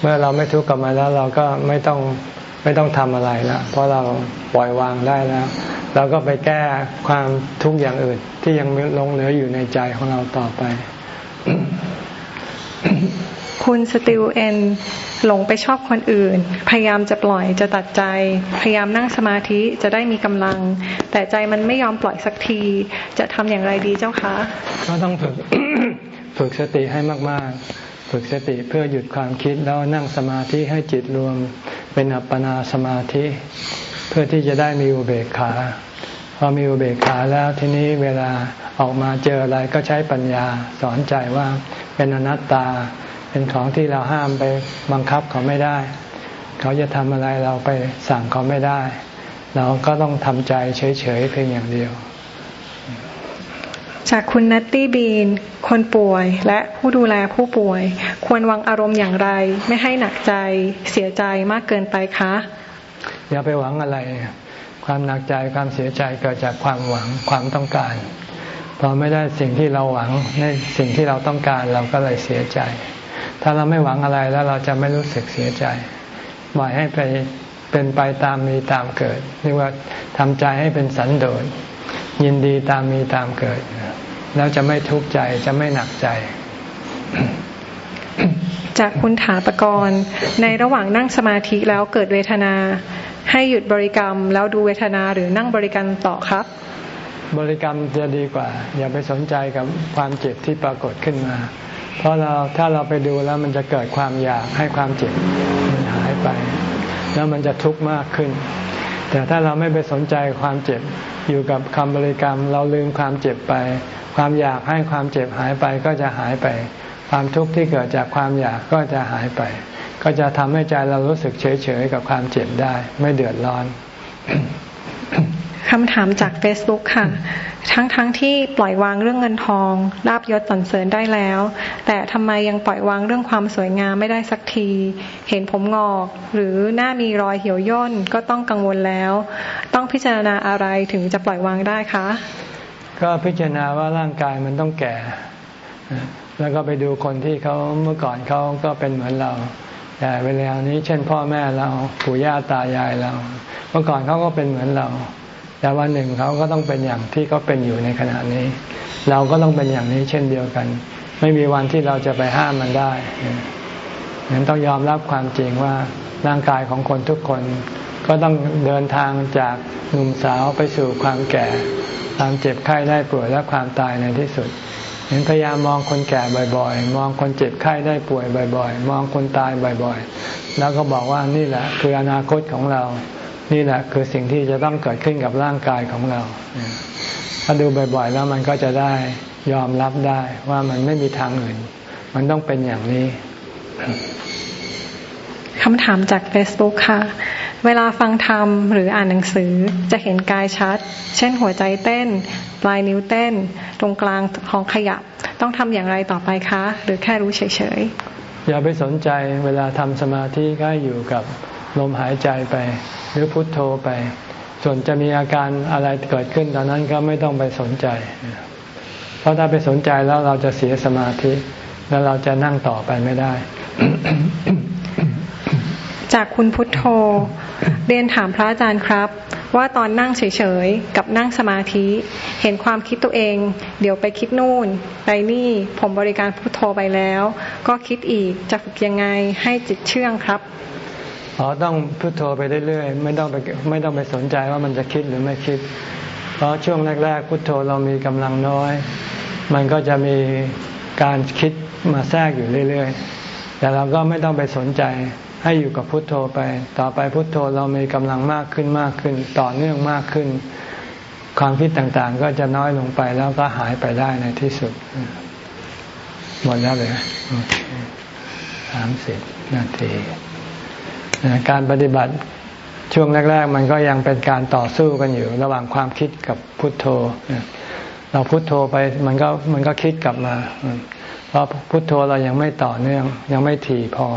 เมื่อเราไม่ทุกข์กับมันแล้วเราก็ไม่ต้องไม่ต้องทำอะไรแล้วเพราะเราปล่อยวางได้แล้วเราก็ไปแก้ความทุกข์อย่างอื่นที่ยังลงเหลืออยู่ในใจของเราต่อไป คุณสติลเอ็นหลงไปชอบคนอื่น พยายามจะปล่อยจะตัดใจ พยายามนั่งสมาธิจะได้มีกำลัง แต่ใจมันไม่ยอมปล่อยสักที จะทำอย่างไรดีเจ้าคะก็ต้องฝึกฝึกสติให้มาก ๆ ฝึกสติเพื่อหยุดความคิดแล้วนั่งสมาธิให้จิตรวมเป็นอัปปนาสมาธิ เพื่อที่จะได้มีอุเบกขาพอมีอุเบกขาแล้วทีนี้เวลาออกมาเจออะไรก็ใช้ปัญญาสอนใจว่าเป็นอนัตตา เป็นของที่เราห้ามไปบังคับเขาไม่ได้ เขาจะทำอะไรเราไปสั่งเขาไม่ได้ เราก็ต้องทำใจเฉยๆเพียงอย่างเดียว จากคุณนัตตี้บีน คนป่วยและผู้ดูแลผู้ป่วย ควรวางอารมณ์อย่างไร ไม่ให้หนักใจเสียใจมากเกินไปคะ อย่าไปหวังอะไร ความหนักใจความเสียใจเกิดจากความหวังความต้องการพอไม่ได้สิ่งที่เราหวังในสิ่งที่เราต้องการเราก็เลยเสียใจ ถ้าเราไม่หวังอะไรแล้วเราจะไม่รู้สึกเสียใจปล่อยให้ไปเป็นไปตามมีตามเกิดเรียกว่าทำใจให้เป็นสันโดษยินดีตามมีตามเกิด แล้วจะไม่ทุกข์ใจจะไม่หนักใจ จากคุณถาปกรณ์ในระหว่างนั่งสมาธิแล้วเกิดเวทนา ให้หยุดบริกรรมแล้วดูเวทนาหรือนั่งบริกรรมต่อครับ บริกรรมจะดีกว่า อย่าไปสนใจกับความเจ็บที่ปรากฏขึ้นมา เพราะเราถ้าเราไปดูแล้วมันจะเกิดความอยากให้ความเจ็บมันหายไป แล้วมันจะทุกข์มากขึ้น แต่ถ้าเราไม่ไปสนใจความเจ็บอยู่กับคำบริกรรม เราลืมความเจ็บไป ความอยากให้ความเจ็บหายไปก็จะหายไป ความทุกข์ที่เกิดจากความอยากก็จะหายไป ก็จะทำให้ใจเรารู้สึกเฉยๆกับความเจ็บได้ ไม่เดือดร้อน คำถามจาก Facebook ค่ะ ทั้งๆทที่ปล่อยวางเรื่องเงินทองลาบยศสรรเสริญได้แล้ว แต่ทำไมยังปล่อยวางเรื่องความสวยงามไม่ได้สักที เห็นผมงอก หรือหน้ามีรอยเหี่ยวย่นก็ต้องกังวลแล้ว ต้องพิจารณาอะไรถึงจะปล่อยวางได้คะ ก็พิจารณาว่าร่างกายมันต้องแก่ แล้วก็ไปดูคนที่เขาเมื่อก่อนเขาก็เป็นเหมือนเราแต่เวลานี้เช่นพ่อแม่เราปู่ย่าตายายเรา เมื่อก่อนเขาก็เป็นเหมือนเรา แต่วันหนึ่งเขาก็ต้องเป็นอย่างที่เขาเป็นอยู่ในขณะนี้ เราก็ต้องเป็นอย่างนี้เช่นเดียวกัน ไม่มีวันที่เราจะไปห้ามมันได้นั้นต้องยอมรับความจริงว่าร่างกายของคนทุกคน ก็ต้องเดินทางจากหนุ่มสาวไปสู่ความแก่ ความเจ็บไข้ได้ป่วยและความตายในที่สุดเห็นพยายามมองคนแก่บ่อยๆ มองคนเจ็บไข้ได้ป่วยบ่อย ๆ มองคนตายบ่อยๆ แล้วก็บอกว่านี่แหละ คืออนาคตของเรา นี่แหละคือสิ่งที่จะต้องเกิดขึ้นกับร่างกายของเรา ถ้าดูบ่อยๆแล้วมันก็จะได้ยอมรับได้ว่ามันไม่มีทางอื่น มันต้องเป็นอย่างนี้คำถามจาก Facebook ค่ะ เวลาฟังธรรมหรืออ่านหนังสือจะเห็นกายชัด เช่นหัวใจเต้น ปลายนิ้วเต้น ตรงกลางท้องขยับ ต้องทำอย่างไรต่อไปคะ หรือแค่รู้เฉยๆ อย่าไปสนใจเวลาทำสมาธิก็อยู่กับลมหายใจไป หรือพุทโธไป ส่วนจะมีอาการอะไรเกิดขึ้นตอนนั้นก็ไม่ต้องไปสนใจ เพราะถ้าไปสนใจแล้วเราจะเสียสมาธิ แล้วเราจะนั่งต่อไปไม่ได้ จากคุณพุทโธ เรียนถามพระอาจารย์ครับว่าตอนนั่งเฉยๆ กับนั่งสมาธิ เห็นความคิดตัวเอง เดี๋ยวไปคิดนู่น ไปนี่ผมบริการพุทโธไปแล้ว ก็คิดอีกจะฝึกยังไงให้จิตเชื่องครับ อ๋อต้องพุทโธไปเรื่อยๆไม่ต้องไปไม่ต้องไปสนใจว่ามันจะคิดหรือไม่คิด เพราะช่วงแรก ๆ พุทโธเรามีกำลังน้อย มันก็จะมีการคิดมาแทรกอยู่เรื่อยๆ แต่เราก็ไม่ต้องไปสนใจให้อยู่กับพุทโธไป ต่อไปพุทโธเรามีกำลังมากขึ้นมากขึ้น ต่อเนื่องมากขึ้น ความคิดต่างๆ ก็จะน้อยลงไปแล้วก็หายไปได้ในที่สุด หมดแล้วเลยสามสิบนาที การปฏิบัติช่วงแรก ๆ มันก็ยังเป็นการต่อสู้กันอยู่ ระหว่างความคิดกับพุทโธ เราพุทโธไปมันก็มันก็คิดกลับมา เพราะพุทโธเรายังไม่ต่อเนื่องยังไม่ถี่พอ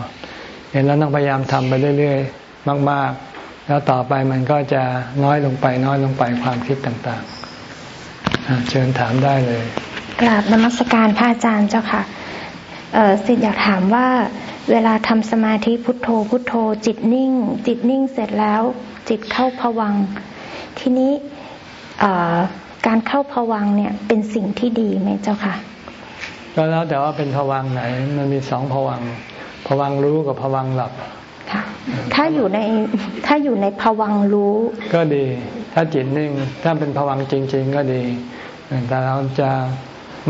เห็นแล้วต้องพยายามทำไปเรื่อยๆ มาก ๆ แล้วต่อไปมันก็จะน้อยลงไปน้อยลงไปความคิดต่างๆเชิญถามได้เลยกราบนมัสการพระอาจารย์เจ้าค่ะสิทธิ์อยากถามว่า เวลาทำสมาธิพุทโธพุทโธ จิตนิ่ง จิตนิ่งเสร็จแล้ว จิตเข้าผวัง ทีนี้การเข้าผวังเนี่ยเป็นสิ่งที่ดีไหมเจ้าค่ะ ก็แล้วแต่ว่าเป็นผวังไหน มันมีสองผวังผวังรู้กับผวังหลับถ้าอยู่ในถ้าอยู่ในผวังรู้ ก็ดี ถ้าจิตนิ่ง ถ้าเป็นผวังจริง ๆ ก็ดี แต่เราจะ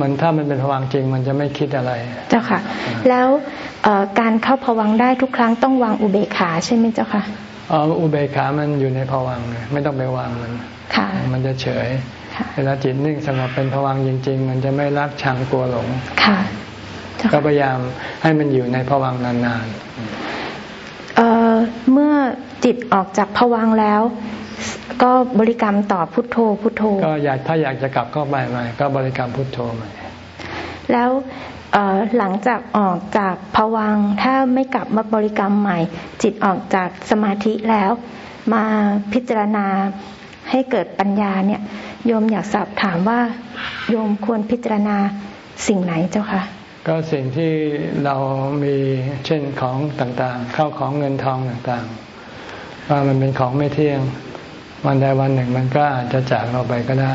มันถ้ามันเป็นผวังจริง มันจะไม่คิดอะไร เจ้าค่ะ แล้ว การเข้าผวังได้ทุกครั้งต้องวางอุเบกขาใช่ไหมเจ้าค่ะอ๋ออุเบกขามันอยู่ในผวังไม่ต้องไปวางมันค่ะมันจะเฉยเวลาจิตนิ่งสงบเป็นผวังจริง ๆ มันจะไม่รักชังกลัวหลงค่ะก็พยายามให้มันอยู่ในภวังนานๆเเมื่อจิตออกจากภวังแล้ว ก็บริกรรมต่อพุทโธพุทโธ ก็อยากถ้าอยากจะกลับก็ไปใหม่ก็บริกรรมพุทโธใหม่แล้ว หลังจากออกจากภวังถ้าไม่กลับมาบริกรรมใหม่ จิตออกจากสมาธิแล้ว มาพิจารณาให้เกิดปัญญาเนี่ยโยมอยากสอบถามว่าโยมควรพิจารณาสิ่งไหนเจ้าคะก็สิ่งที่เรามีเช่นของต่างๆ เข้าของเงินทองต่างๆ ว่ามันเป็นของไม่เที่ยงวันใดวันหนึ่งมันก็อาจจะจากเราไปก็ได้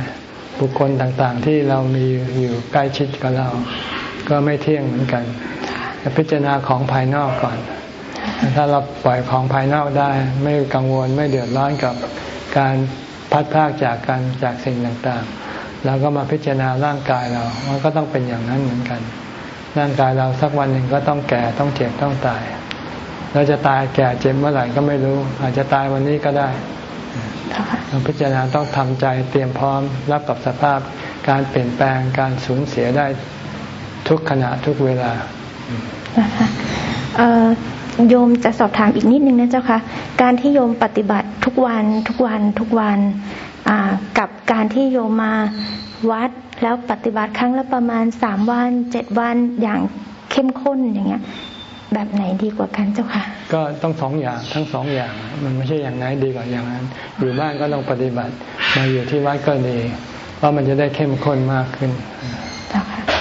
บุคคลต่างๆที่เรามีอยู่ใกล้ชิดกับเรา ก็ไม่เที่ยงเหมือนกันพิจารณาของภายนอกก่อน ถ้าเราปล่อยของภายนอกได้ ไม่กังวลไม่เดือดร้อนกับการพัดพากจากกันจากสิ่งต่างๆเราก็มาพิจารณาร่างกายเรามันก็ต้องเป็นอย่างนั้นเหมือนกัน ร่างกายเราสักวันหนึ่งก็ต้องแก่ต้องเจ็บต้องตาย เราจะตายแก่เจ็บเมื่อไหร่ก็ไม่รู้ อาจจะตายวันนี้ก็ได้เราพิจารณาต้องทำใจเตรียมพร้อมรับกับสภาพการเปลี่ยนแปลงการสูญเสียได้ ทุกขณะทุกเวลาโยมจะสอบถามอีกนิดนึงนะเจ้าคะการที่โยมปฏิบัติทุกวันทุกวันทุกวันกับการที่โยมมาวัดแล้วปฏิบัติครั้งละประมาณสามวันเจ็ดวันอย่างเข้มข้นอย่างเงี้ย แบบไหนดีกว่ากันเจ้าค่ะ ก็ต้องสองอย่างทั้งสองอย่าง มันไม่ใช่อย่างไหนดีกว่าอย่างนั้น อยู่บ้านก็ต้องปฏิบัติมาอยู่ที่วัดก็ดีเพราะมันจะได้เข้มข้นมากขึ้น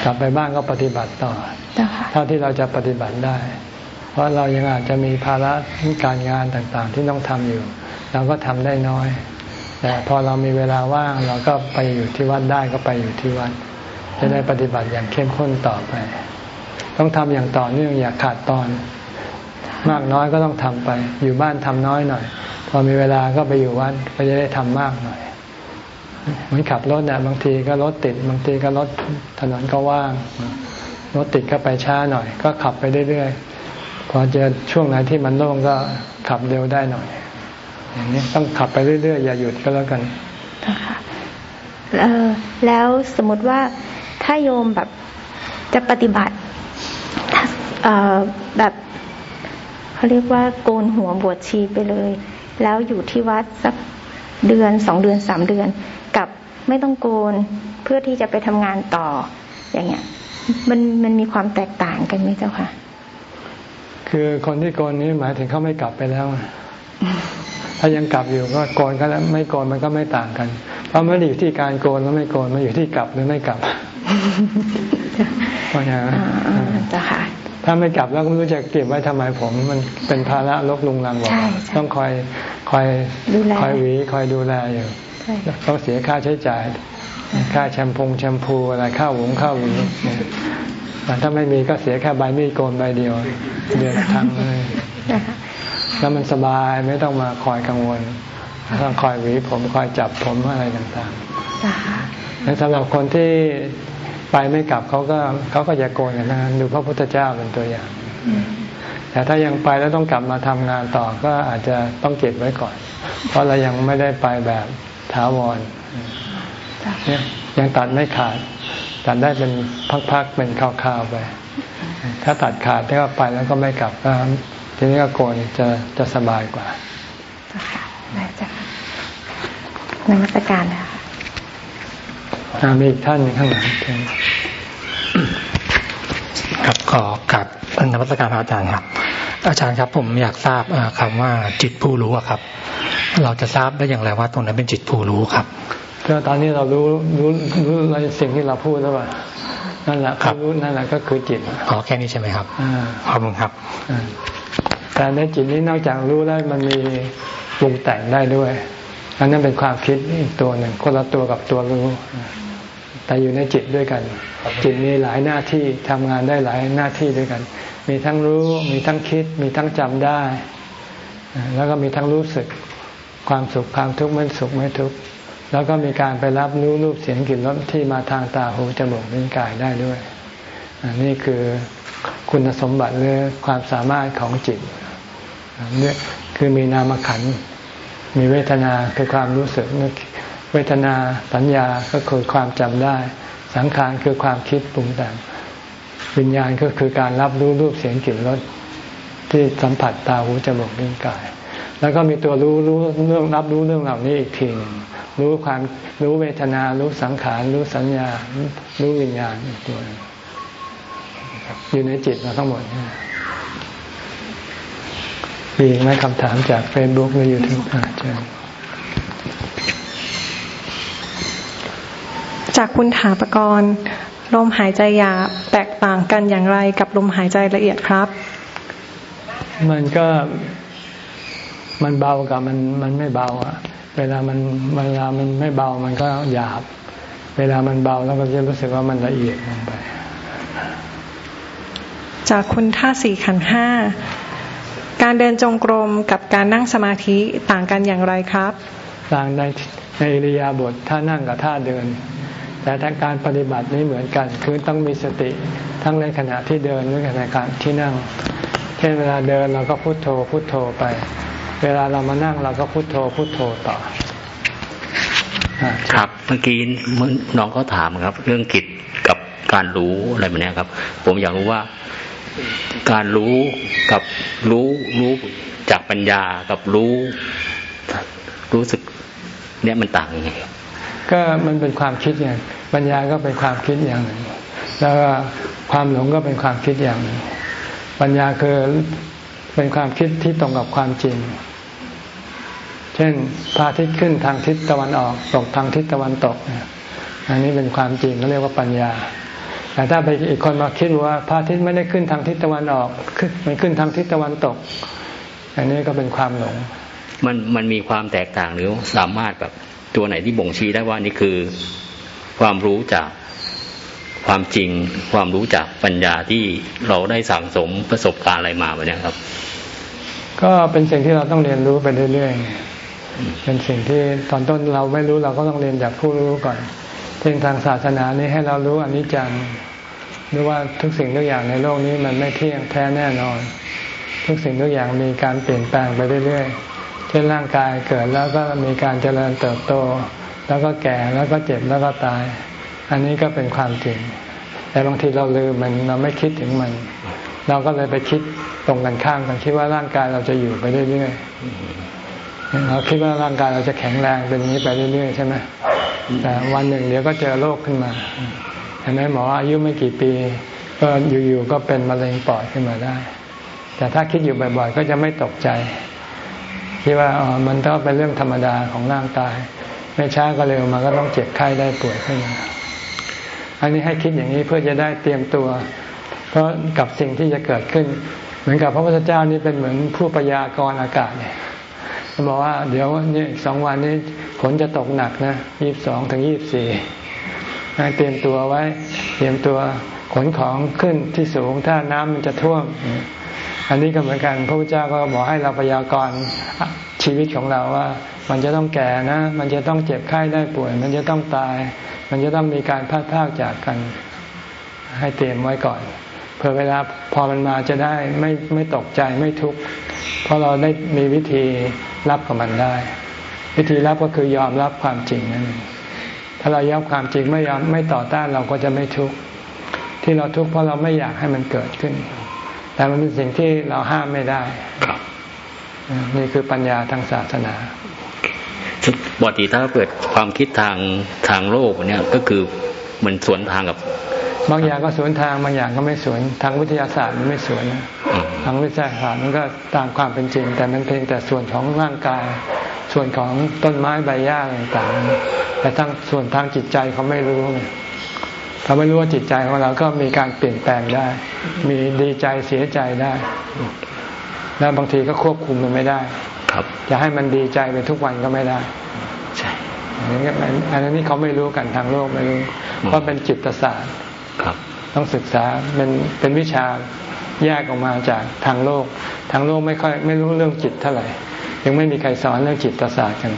กลับไปบ้านก็ปฏิบัติต่อ เท่าที่เราจะปฏิบัติได้ เพราะเรายังอาจจะมีภาระการงานต่างๆ ที่ต้องทำอยู่ เราก็ทำได้น้อย แต่พอเรามีเวลาว่างเราก็ไปอยู่ที่วัดได้ก็ไปอยู่ที่วัด จะได้ปฏิบัติอย่างเข้มข้นต่อไป ต้องทำอย่างต่อเนื่องอย่าขาดตอน มากน้อยก็ต้องทำไป อยู่บ้านทำน้อยหน่อย พอมีเวลาก็ไปอยู่วัดก็จะได้ทำมากหน่อย เหมือนขับรถเนี่ยบางทีก็รถติด บางทีก็รถถนนก็ว่าง รถติดก็ไปช้าหน่อย ก็ขับไปเรื่อยๆพอเจอช่วงไหนที่มันโล่งก็ขับเร็วได้หน่อย อย่างนี้ต้องขับไปเรื่อยๆ อย่าหยุดก็แล้วกันค่ะแล้วสมมติว่าถ้าโยมแบบจะปฏิบัติแบบเขาเรียกว่าโกนหัวบวชชีไปเลย แล้วอยู่ที่วัดสักเดือนสองเดือนสามเดือน กับไม่ต้องโกนเพื่อที่จะไปทำงานต่ออย่างเงี้ย มันมันมีความแตกต่างกันไหมเจ้าค่ะ คือคนที่โกนนี้หมายถึงเขาไม่กลับไปแล้ว ถ้ายังกลับอยู่ก็โกนก็แล้วไม่โกนมันก็ไม่ต่างกัน เพราะมันอยู่ที่การโกนแล้วไม่โกนมันอยู่ที่กลับหรือไม่กลับเพราะอย่างนั้นถ้าไม่กลับแล้วก็ไม่รู้จะเก็บไว้ทำไมผม มันเป็นภาระลกลุงลังบอกต้องคอยคอยคอยหวีคอยดูแลอยู่ ต้องเสียค่าใช้จ่าย ค่าแชมพงแชมพูอะไรค่าหวงค่าหวีแต่ถ้าไม่มีก็เสียแค่ใบมีดโกนใบเดียว เดือนครั้งเลยแล้วมันสบายไม่ต้องมาคอยกังวลต้องคอยหวีผมคอยจับผมอะไรต่างๆและสำหรับคนที่ไปไม่กลับเขาก็เขาก็จะโกนกันนะดูพระพุทธเจ้าเป็นตัวอย่าง แต่ถ้ายังไปแล้วต้องกลับมาทำงานต่อก็อาจจะต้องเก็บไว้ก่อน เพราะเรายังไม่ได้ไปแบบ ถาวรเนี่ยยังตัดไม่ขาด ตัดได้เป็นพักๆเป็นคราวๆไป ถ้าตัดขาดถ้าไปแล้วก็ไม่กลับก็ทีนี้ก็โกนจะจะสบายกว่าค่ะได้จ้ะนมัสการนะมีอีกท่านข้างหลังครับขอกับนวัตการพระอาจารย์ครับ อาจารย์ครับผมอยากทราบคำว่าจิตผู้รู้ครับ เราจะทราบได้อย่างไรว่าตรงนั้นเป็นจิตผู้รู้ครับก็ตอนนี้เรารู้รู้รู้ในสิ่งที่เราพูดแล้วว่านั่นแหละครับรู้นั่นแหละก็คือจิตอ๋อแค่นี้ใช่ไหมครับขอบคุณครับแต่ในจิตนี้นอกจากรู้แล้วมันมีปรุงแต่งได้ด้วยอันนั้นเป็นความคิดอีกตัวหนึ่งคนละตัวกับตัวรู้ แต่อยู่ในจิตด้วยกัน จิตมีหลายหน้าที่ทำงานได้หลายหน้าที่ด้วยกัน มีทั้งรู้มีทั้งคิด มีทั้งจำได้ แล้วก็มีทั้งรู้สึกความสุขความทุกข์ไม่สุขไม่ทุกข์แล้วก็มีการไปรับรู้รูปเสียงกลิ่นรสที่มาทางตาหูจมูกลิ้นกายได้ด้วยนนี่คือคุณสมบัติหรือความสามารถของจิตเนี่ยคือมีนามขัน มีเวทนาคือความรู้สึกเวทนาสัญญาก็คือความจำได้ สังขารคือความคิดปรุงแต่ง วิญญาณก็คือการรับรู้รูปเสียงกลิ่นรสที่สัมผัสตาหูจมูกลิ้นกาย แล้วก็มีตัวรู้รู้เรื่องรับรู้เรื่องเหล่านี้อีกทีหนึ่งรู้ความรู้เวทนา รู้สังขาร รู้สัญญา รู้วิญญาณอีกตัวอยู่ในจิตเราทั้งหมดมีไหมคำถามจากเฟซบุ๊กหรือยูทูบอาจารย์จากคุณถาปกรณ์ ลมหายใจหยาบแตกต่างกันอย่างไรกับลมหายใจละเอียดครับ มันก็มันเบากับมันมันไม่เบาอะเวลามันเวลามันไม่เบามันก็หยาบ เวลามันเบาแล้วก็จะรู้สึกว่ามันละเอียดลงไป จากคุณท่าสี่ขันห้าการเดินจงกรมกับการนั่งสมาธิต่างกันอย่างไรครับ ต่างในในอิริยาบถท่านั่งกับท่าเดิน แต่ทางการปฏิบัตินี้เหมือนกัน คือต้องมีสติทั้งในขณะที่เดินหรือในการที่นั่ง เช่นเวลาเดินเราก็พุโทโธพุโทโธไป เวลาเรามานั่งเราก็พุโทโธพุโทโธต่อครับเมื่อกี้น้องเขาถามครับ เรื่องกิจกับการรู้อะไรแบบนี้ครับ ผมอยากรู้ว่าการรู้กับรู้รู้จากปัญญากับรู้รู้สึกเนี่ยมันต่างยังไงครับ ก็มันเป็นความคิดอย่างปัญญาก็เป็นความคิดอย่างหนึ่ง แล้วความหลงก็เป็นความคิดอย่างหนึ่ง ปัญญาคือเป็นความคิดที่ตรงกับความจริง เช่นพระอาทิตย์ขึ้นทางทิศตะวันออกตกทางทิศตะวันตกอันนี้เป็นความจริงเขาเรียกว่าปัญญา แต่ถ้าไปอีกคนมาคิดว่าพระอาทิตย์ไม่ได้ขึ้นทางทิศตะวันออกขึ้นมันขึ้นทางทิศตะวันตก อันนี้ก็เป็นความหลง มันมันมีความแตกต่างหรือสามารถแบบ ตัวไหนที่บ่งชี้ได้ว่านี่คือความรู้จากความจริง ความรู้จากปัญญาที่เราได้สั่งสมประสบการณ์อะไรมาแบบนี้ครับ ก็เป็นสิ่งที่เราต้องเรียนรู้ไปเรื่อยๆเป็นสิ่งที่ตอนต้นเราไม่รู้เราก็ต้องเรียนจากผู้รู้ก่อนเช่นทางศาสนานี้ให้เรารู้อนิจจังหรือว่าทุกสิ่งทุกอย่างในโลกนี้มันไม่เที่ยงแท้แน่นอน ทุกสิ่งทุกอย่างมีการเปลี่ยนแปลงไปเรื่อยๆ เช่นร่างกายเกิดแล้วก็มีการเจริญเติบโต แล้วก็แก่แล้วก็เจ็บแล้วก็ตาย อันนี้ก็เป็นความจริง แต่บางทีเราลืมมันเราไม่คิดถึงมัน เราก็เลยไปคิดตรงกันข้ามกันคิดว่าร่างกายเราจะอยู่ไปเรื่อยๆเราคิดว่าร่างกายเราจะแข็งแรงเป็นอย่างนี้ไปเรื่อยๆใช่ไหมแต่วันหนึ่งเดี๋ยวก็เจอโรคขึ้นมาเห็นไหมหมออายุไม่กี่ปี ก็อยู่ๆก็เป็นมะเร็งปอดขึ้นมาได้ แต่ถ้าคิดอยู่บ่อยๆ ก็จะไม่ตกใจ คิดว่าอ๋อมันก็เป็นเรื่องธรรมดาของร่างกาย ไม่ช้าก็เร็วมาก็ต้องเจ็บไข้ได้ป่วยขึ้นมาอันนี้ให้คิดอย่างนี้เพื่อจะได้เตรียมตัว เพราะกับสิ่งที่จะเกิดขึ้น เหมือนกับพระพุทธเจ้านี่เป็นเหมือนผู้ปยากรณ์อากาศเนี่ยบอกว่าเดี๋ยวนี่สองวันนี้ฝนจะตกหนักนะยี่บสองถึงยี่บสี่เตรียมตัวไว้ เตรียมตัวขนของขึ้นที่สูงถ้าน้ำมันจะท่วม อันนี้ก็เหมือนกันพระพุทธเจ้าก็บอกให้เราพยากรณ์ชีวิตของเราว่า มันจะต้องแก่นะ มันจะต้องเจ็บไข้ได้ป่วย มันจะต้องตาย มันจะต้องมีการพัดพากจากกัน ให้เตรียมไว้ก่อนเพื่อเวลาพอมันมาจะได้ไม่ไม่ตกใจไม่ทุกข์เพราะเราได้มีวิธีรับกับมันได้ วิธีรับก็คือยอมรับความจริงนั่นถ้าเรายอมความจริงไม่ยอมไม่ต่อต้านเราก็จะไม่ทุกข์ที่เราทุกข์เพราะเราไม่อยากให้มันเกิดขึ้น แต่มันเป็นสิ่งที่เราห้ามไม่ได้นี่คือปัญญาทางศาสนาปกติถ้าเกิดความคิดทางทางโลกเนี่ยก็คือมันสวนทางกับบางอย่างก็สวนทางบางอย่างก็ไม่สวนทางวิทยาศาสตร์มันไม่สวนทางวิทยาศาสตร์มันก็ตามความเป็นจริง แต่มันเพียงแต่ส่วนของร่างกาย ส่วนของต้นไม้ใบหญ้าต่างๆแต่ทั้งส่วนทางจิตใจเขาไม่รู้เขาไม่รู้ว่าจิตใจของเราก็มีการเปลี่ยนแปลงได้ มีดีใจเสียใจได้แล้วบางทีก็ควบคุมมันไม่ได้ ครับ จะให้มันดีใจไปทุกวันก็ไม่ได้ ใช่อันนี้เขาไม่รู้กันทางโลกไม่รู้เพราะเป็นจิตศาสตร์ครับ ต้องศึกษาเป็นเป็นวิชาแยกออกมาจากทางโลก ทางโลกไม่ค่อยไม่รู้เรื่องจิตเท่าไหร่ ยังไม่มีใครสอนเรื่องจิตศาสตร์กัน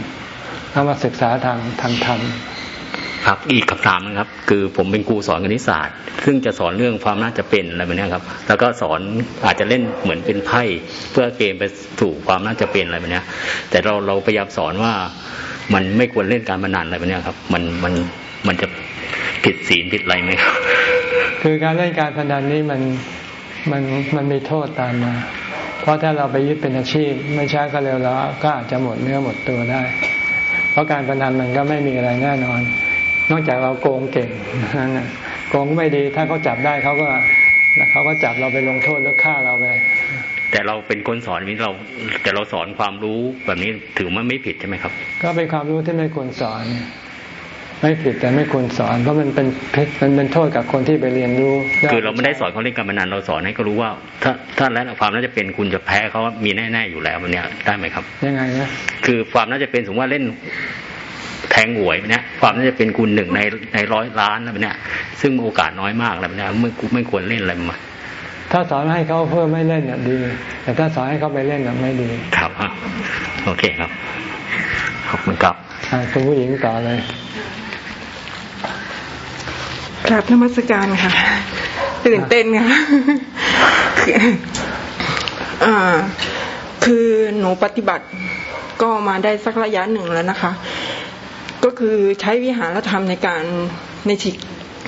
ต้องมาศึกษาทางทางธรรม ครับอีกคำถามนะครับ คือผมเป็นครูสอนคณิตศาสตร์ ซึ่งจะสอนเรื่องความน่าจะเป็นอะไรแบบนี้ครับ แล้วก็สอนอาจจะเล่นเหมือนเป็นไพ่เพื่อเกมไปสู่ความน่าจะเป็นอะไรแบบนี้แต่เราเราพยายามสอนว่ามันไม่ควรเล่นการพนันอะไรแบบนี้ครับ มันมันมันจะผิดศีลผิดอะไรไหมครับ คือการเล่นการพนันนี้มันมันมันมีโทษตามมา เพราะถ้าเราไปยึดเป็นอาชีพ ไม่ช้าก็เร็วแล้วก็อาจจะหมดเนื้อหมดตัวได้ เพราะการพนันมันก็ไม่มีอะไรแน่นอน นอกจากเราโกงเก่งนั่นโกงไม่ดีถ้าเขาจับได้เขาก็เขาก็จับเราไปลงโทษแล้วฆ่าเราไปแต่เราเป็นคนสอนนี้เรา แต่เราสอนความรู้แบบนี้ถือว่าไม่ผิดใช่ไหมครับ ก็เป็นความรู้ที่ไม่ควรสอน ไม่ผิดแต่ไม่ควรสอน เพราะมันเป็นมันเป็นโทษกับคนที่ไปเรียนรู้ คือเราไม่ได้สอนเขาเล่นการพนันเราสอนให้เขารู้ว่า ถ้าถ้าแล้วความน่าจะเป็นคุณจะแพ้เขามีแน่ๆอยู่แล้ววันนี้ได้ไหมครับ ยังไงนะคือความน่าจะเป็นสมมติว่าเล่น แทงหวยเนี่ยความน่าจะเป็นคุณหนึ่งในในร้อยล้านนะเนี่ยซึ่งโอกาสน้อยมากแล้วเนี่ยไม่ไม่ควรเล่นอะไรมาถ้าสอนให้เขาเพื่อไม่เล่นเนี่ยดี แต่ถ้าสอนให้เขาไปเล่นเนี่ยไม่ดี ครับโอเคครับขอบคุณครับคุณผู้หญิงต่อเลยกราบนมัสการค่ะ ตื่นเต้นค่ะคือหนูปฏิบัติก็มาได้สักระยะหนึ่งแล้วนะคะ ก็คือใช้วิหารธรรมในการใน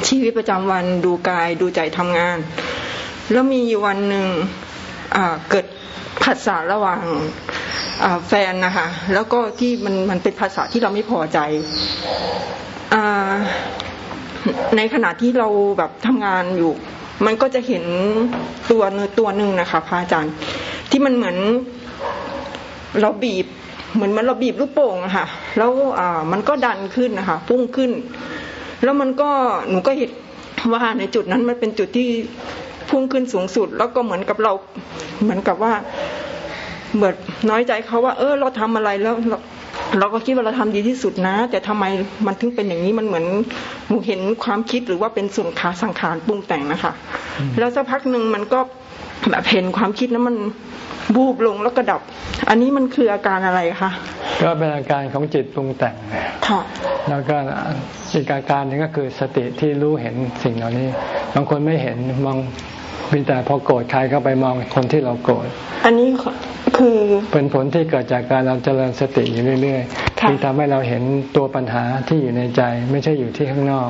ชีวิตประจำวันดูกายดูใจทำงาน แล้วมีวันหนึ่งเกิดภาษาระหว่างแฟนนะคะแล้วก็ที่มันมันเป็นภาษาที่เราไม่พอใจในขณะที่เราแบบทำงานอยู่ มันก็จะเห็นตัวเนื้อตัวหนึ่งนะคะพระอาจารย์ ที่มันเหมือนเราบีบ เหมือนมันเราบีบลูกโป่งอะค่ะ แล้วอ่ามันก็ดันขึ้นนะคะพุ่งขึ้น แล้วมันก็หนูก็เห็นว่าในจุดนั้นมันเป็นจุดที่พุ่งขึ้นสูงสุด แล้วก็เหมือนกับเราเหมือนกับว่าเหมือนน้อยใจเขาว่า เออ เราทำอะไรแล้วเราก็คิดว่าเราทำดีที่สุดนะ แต่ทำไมมันถึงเป็นอย่างนี้มันเหมือนหนูเห็นความคิดหรือว่าเป็นส่วนขาสังขารปรุงแต่งนะคะ แล้วสักพักหนึ่งมันก็แบบเห็นความคิดนั้นมัน บูบลงแล้วก็ดับ อันนี้มันคืออาการอะไรคะก็เป็นอาการของจิตปรุงแต่งค่ะแล้วก็อีกอาการหนึ่งก็คือสติที่รู้เห็นสิ่งเหล่านี้ บางคนไม่เห็นมองมีแต่พอโกรธใครก็ไปมองคนที่เราโกรธอันนี้คือเป็นผลที่เกิดจากการเราเจริญสติอยู่เรื่อยๆที่ทำให้เราเห็นตัวปัญหาที่อยู่ในใจ ไม่ใช่อยู่ที่ข้างนอก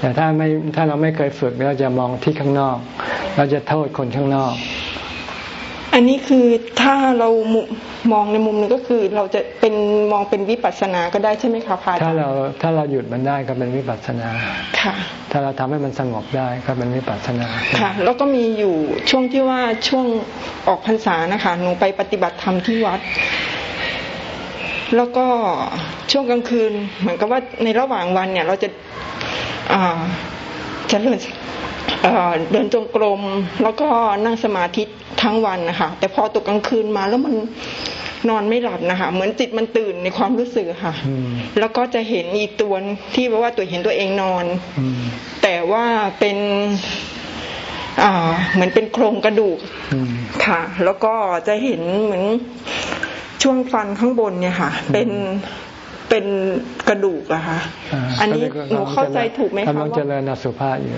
แต่ถ้าไม่ถ้าเราไม่เคยฝึกเราจะมองที่ข้างนอก เราจะโทษคนข้างนอก อันนี้คือถ้าเรามองในมุมนึงก็คือเราจะเป็นมองเป็นวิปัสสนาก็ได้ใช่ไหมคะพาถ้าเราถ้าเราหยุดมันได้ก็เป็นวิปัสสนาค่ะ ถ้าเราทำให้มันสงบได้ก็เป็นวิปัสสนาค่ะ แล้วก็มีอยู่ช่วงที่ว่าช่วงออกพรรษานะคะหนูไปปฏิบัติธรรมที่วัด แล้วก็ช่วงกลางคืน เหมือนกับว่าในระหว่างวันเนี่ย เราจะจะเดิน เดินจงกรมแล้วก็นั่งสมาธิทั้งวันนะคะแต่พอตกกลางคืนมาแล้วมันนอนไม่หลับนะคะ เหมือนจิตมันตื่นในความรู้สึกค่ะ แล้วก็จะเห็นอีกตัวที่ว่าตัวเห็นตัวเองนอน แต่ว่าเป็นอ่าเหมือนเป็นโครงกระดูกค่ะ แล้วก็จะเห็นเหมือนช่วงฟันข้างบนเนี่ยค่ะ เป็น เป็นกระดูกอะค่ะอันนี้หนูเข้าใจถูกไหมคะว่ากำลังเจริญอสุภะอยู่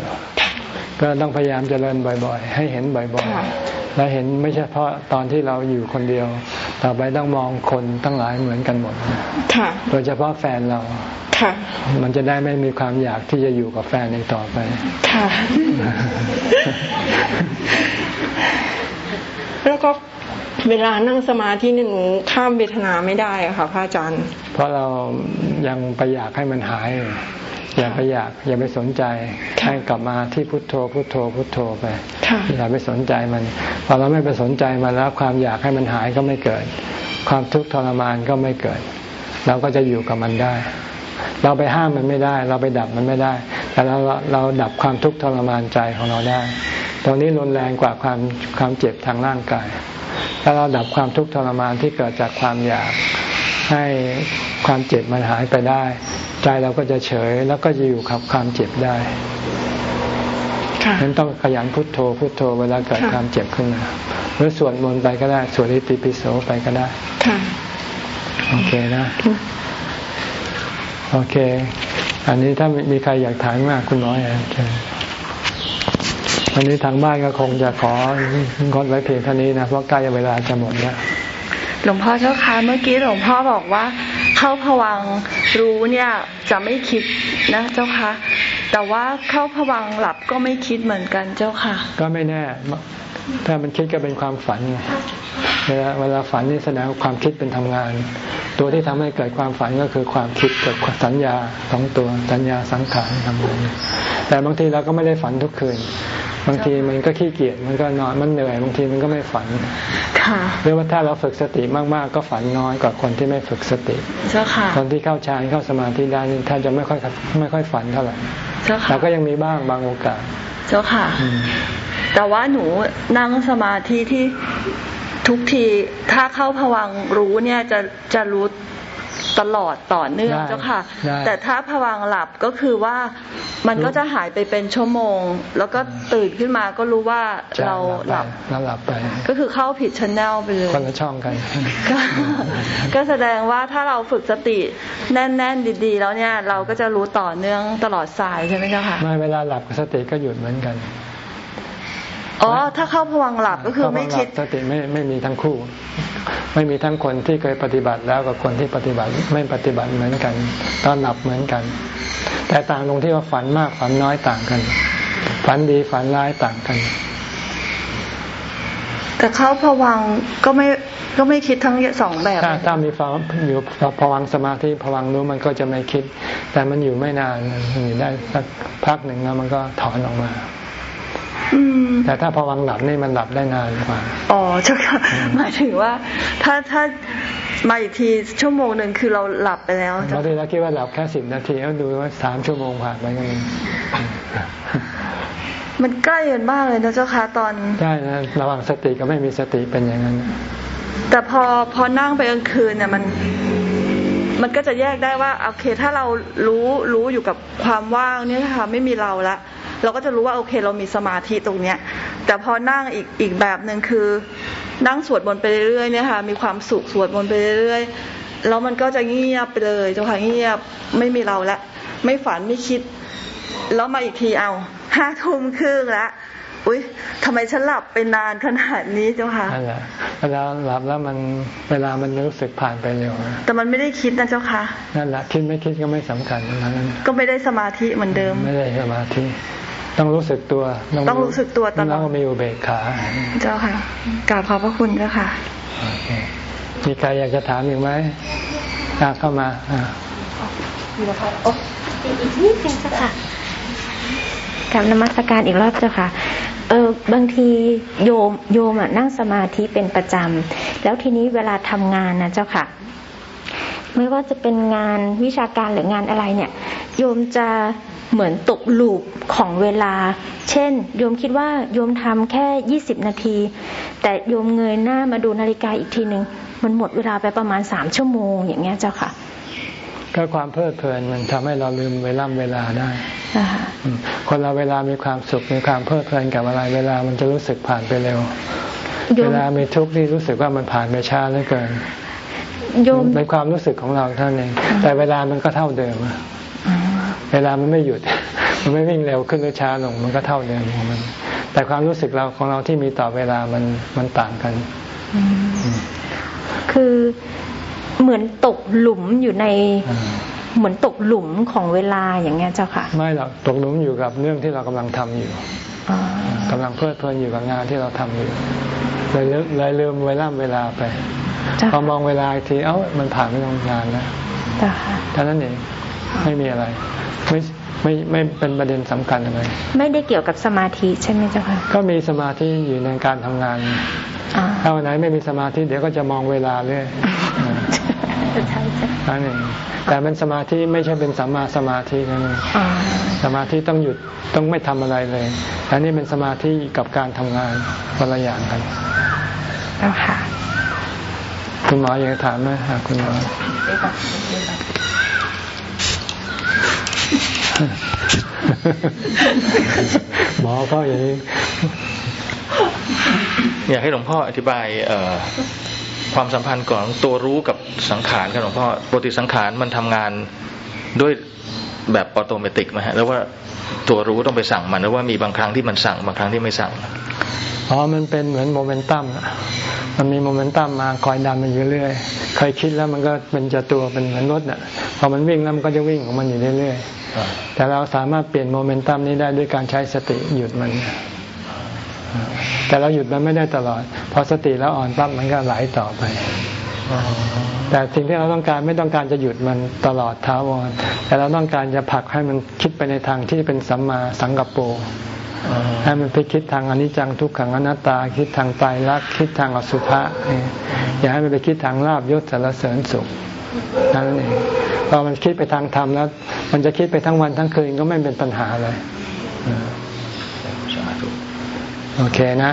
ก็ต้องพยายามเจริญบ่อยๆ ให้เห็นบ่อยๆ และเห็นไม่ใช่เพราะตอนที่เราอยู่คนเดียว ต่อไปต้องมองคนตั้งหลายเหมือนกันหมดค่ะโดยเฉพาะแฟนเราค่ะมันจะได้ไม่มีความอยากที่จะอยู่กับแฟนในต่อไปค่ะแล้วก็ เวลานั่งสมาธินี่หนูข้ามเวทนาไม่ได้อะค่ะพระอาจารย์ เพราะเรายังไปอยากให้มันหาย อย่าไปอยากอย่าไปสนใจให้กลับมาที่พุทโธพุทโธพุทโธไปอย่าไปสนใจมันพอเราไม่ไปสนใจมันแล้วความอยากให้มันหายก็ไม่เกิด ความทุกข์ทรมานก็ไม่เกิด เราก็จะอยู่กับมันได้ เราไปห้ามมันไม่ได้ เราไปดับมันไม่ได้ แต่เราเราดับความทุกข์ทรมานใจของเราได้ ตรงนี้รุนแรงกว่าความความเจ็บทางร่างกาย ถ้าเราดับความทุกข์ทรมานที่เกิดจากความอยากให้ความเจ็บมันหายไปได้ ใจเราก็จะเฉยแล้วก็จะอยู่กับความเจ็บได้นั้นต้องขยันพุทโธพุทโธเวลาเกิดความเจ็บขึ้นมาหรือสวดมนต์ไปก็ได้สวดอิติปิโสไปก็ได้โอเคนะโอเค อันนี้ถ้ามีใครอยากถามมากคุณน้อยเชิญ วันนี้ทางบ้านก็คงจะของดไว้เพียงเท่านี้นะเพราะใกล้เวลาจะหมดแล้วหลวงพ่อเจ้าค่ะเมื่อกี้หลวงพ่อบอกว่า เข้าผวังรู้เนี่ยจะไม่คิดนะเจ้าค่ะแต่ว่าเข้าผวังหลับก็ไม่คิดเหมือนกันเจ้าค่ะ ก็ไม่แน่ ถ้ามันคิดก็เป็นความฝันเวลาเวลาฝันนี่แสดงความคิดเป็นทำงาน ตัวที่ทำให้เกิดความฝันก็คือความคิดเกิดสัญญาสองตัวสัญญาสังขารทำงานแต่บางทีเราก็ไม่ได้ฝันทุกคืน บางทีมันก็ขี้เกียจมันก็นอนมันเหนื่อยบางทีมันก็ไม่ฝันหรือว่าถ้าเราฝึกสติมากๆ ก็ฝันน้อยกว่าคนที่ไม่ฝึกสติเจ้าค่ะคนที่เข้าฌานเข้าสมาธิได้นี่ถ้าจะไม่ค่อยไม่ค่อยฝันเท่าไหร่เจ้าค่ะแต่ก็ยังมีบ้างบางโอกาสเจ้าค่ะ แต่ว่าหนูนั่งสมาธิที่ทุกทีถ้าเข้าผวังรู้เนี่ยจะจะรู้ ตลอดต่อเนื่องเจ้าค่ะ แต่ถ้าผวังหลับก็คือว่ามันก็จะหายไปเป็นชั่วโมง แล้วก็ตื่นขึ้นมาก็รู้ว่าเราหลับหลับไป ก็คือเข้าผิดชแนลไปเลยคนละช่องกัน ก็แสดงว่าถ้าเราฝึกสติแน่นๆดีๆ แล้วเนี่ยเราก็จะรู้ต่อเนื่องตลอดสายใช่ไหมเจ้าค่ะไม่เวลาหลับสติก็หยุดเหมือนกัน อ๋อ ถ้าเข้าพวังหลับก็คือไม่คิดสติไม่ไม่มีทั้งคู่ ไม่มีทั้งคนที่เคยปฏิบัติแล้วกับคนที่ปฏิบัติไม่ปฏิบัติเหมือนกัน ตอนหลับเหมือนกัน แต่ต่างตรงที่ว่าฝันมากฝันน้อยต่างกัน ฝันดีฝันร้ายต่างกัน แต่เข้าพวังก็ไม่ก็ไม่คิดทั้งสองแบบถ้าถ้ามีฟังอยู่พวังสมาธิพวังรู้มันก็จะไม่คิด แต่มันอยู่ไม่นานมันอยู่ได้สักพักหนึ่งแล้วมันก็ถอนออกมา แต่ถ้าพอวังหลับนี่มันหลับได้นานกว่า อ๋อเจ้าค่ะหมายถึงว่า ถ้าถ้ามาอีกทีชั่วโมงหนึ่งคือเราหลับไปแล้วบางทีเราคิดว่าหลับแค่สิบนาทีแล้วดูว่าสามชั่วโมงผ่านไปก็มีมันใกล้กันมากเลยนะเจ้าค่ะตอนใช่นะระหว่างสติกับไม่มีสติเป็นอย่างนั้น แต่พอพอนั่งไปกลางคืนเนี่ยมันมันก็จะแยกได้ว่าโอเคถ้าเรารู้รู้อยู่กับความว่างเนี่ยค่ะไม่มีเราละ เราก็จะรู้ว่าโอเคเรามีสมาธิตรงเนี้ย แต่พอนั่งอีกอีกแบบหนึ่งคือ นั่งสวดมนต์ไปเรื่อยๆเนี่ยค่ะมีความสุขสวดมนต์ไปเรื่อยๆแล้วมันก็จะเงียบไปเลยเจ้าค่ะเงียบไม่มีเราละไม่ฝันไม่คิด แล้วมาอีกทีเอาห้าทุ่มครึ่งละอุ้ยทำไมฉันหลับไปนานขนาดนี้เจ้าค่ะนั่นแหละเวลาหลับแล้วมันเวลามันรู้สึกผ่านไปเร็วแต่มันไม่ได้คิดนะเจ้าค่ะนั่นแหละคิดไม่คิดก็ไม่สำคัญนั้นก็ไม่ได้สมาธิเหมือนเดิม ไม่ได้สมาธิ ต้องรู้สึกตัว ต้องรู้สึกตัวตลอดแล้วมีอุเบกขาเจ้าค่ะกราบขอบพระคุณเจ้าค่ะมีใครอยากจะถามอีกไหมเข้ามาอ่าอยู่นะคะโอ้อีกนิดนึงเจ้าค่ะกับนมัสการอีกรอบเจ้าค่ะ เออบางทีโยมโยมอะนั่งสมาธิเป็นประจำแล้วทีนี้เวลาทำงานนะเจ้าค่ะ ไม่ว่าจะเป็นงานวิชาการหรืองานอะไรเนี่ย โยมจะเหมือนตกลูปของเวลา เช่น โยมคิดว่าโยมทำแค่ยี่สิบนาที แต่โยมเงยหน้ามาดูนาฬิกาอีกทีหนึ่งมันหมดเวลาไปประมาณสามชั่วโมงอย่างเงี้ยเจ้าค่ะ ก็ความเพลิดเพลินมันทำให้เราลืมเวลาเวลาได้คนเราเวลามีความสุขมีความเพลิดเพลินกับอะไร เวลามันจะรู้สึกผ่านไปเร็ว เวลามีทุกข์นี่รู้สึกว่ามันผ่านไปช้าเหลือเกิน เป็นความรู้สึกของเราเท่านั้นเองแต่เวลามันก็เท่าเดิมเวลามันไม่หยุด มันไม่วิ่งเร็วขึ้นหรือช้าลง มันก็เท่าเดิมของมัน แต่ความรู้สึกเราของเราที่มีต่อเวลามันมันต่างกัน คือเหมือนตกหลุมอยู่ในเหมือนตกหลุมของเวลาอย่างเงี้ยเจ้าค่ะ ไม่หรอกตกหลุมอยู่กับเรื่องที่เรากำลังทำอยู่กำลังเพลิดเพลินอยู่กับงานที่เราทำอยู่เลยเลยลืมเวลาเวลาไป พอมองเวลาทีเอ้ามันผ่านไปตรงงานแล้วเท่านั้นเองไม่มีอะไร ไม่ไม่ไม่เป็นประเด็นสำคัญอะไรไม่ได้เกี่ยวกับสมาธิใช่ไหมเจ้าค่ะก็มีสมาธิอยู่ในการทำงานถ้าวันไหนไม่มีสมาธิเดี๋ยวก็จะมองเวลาเรื่อยใช่ใช่นั่นเองแต่เป็นสมาธิไม่ใช่เป็นสัมมาสมาธินั่นเองสมาธิต้องหยุดต้องไม่ทำอะไรเลยอันนี้เป็นสมาธิกับการทำงานคนละอย่างกันค่ะ คุณหมออยากถามไหมคุณหมอหมอก็อย่างนี้อยากให้หลวงพ่ออธิบายความสัมพันธ์ของตัวรู้กับสังขารครับหลวงพ่อปกติสังขารมันทำงานด้วยแบบ automatic ไหมฮะแล้วว่า ตัวรู้ต้องไปสั่งมันหรือว่ามีบางครั้งที่มันสั่งบางครั้งที่ไม่สั่งอ๋อมันเป็นเหมือนโมเมนตัมมันมีโมเมนตัมมาคอยดันมันอยู่เรื่อยเคยคิดแล้วมันก็เป็นจะตัวเป็นเหมือนรถอะพอมันวิ่งแล้วมันก็จะวิ่งของมันอยู่เรื่อยๆแต่เราสามารถเปลี่ยนโมเมนตัมนี้ได้ด้วยการใช้สติหยุดมันแต่เราหยุดมันไม่ได้ตลอด พอสติแล้วอ่อนปั๊บมันก็ไหลต่อไป แต่สิ่งที่เราต้องการไม่ต้องการจะหยุดมันตลอดท้าวรแต่เราต้องการจะผลักให้มันคิดไปในทางที่เป็นสัมมาสังกัปโปให้มันไปคิดทางอนิจจังทุกขังอนัตตา คิดทางไตรลักคิดทางอสุภะอย่าให้มันไปคิดทางลาบยศสารเสริญสุขนั่นเองพอมันคิดไปทางธรรมแล้ว มันจะคิดไปทั้งวันทั้งคืนก็ไม่เป็นปัญหาเลยโอเคนะ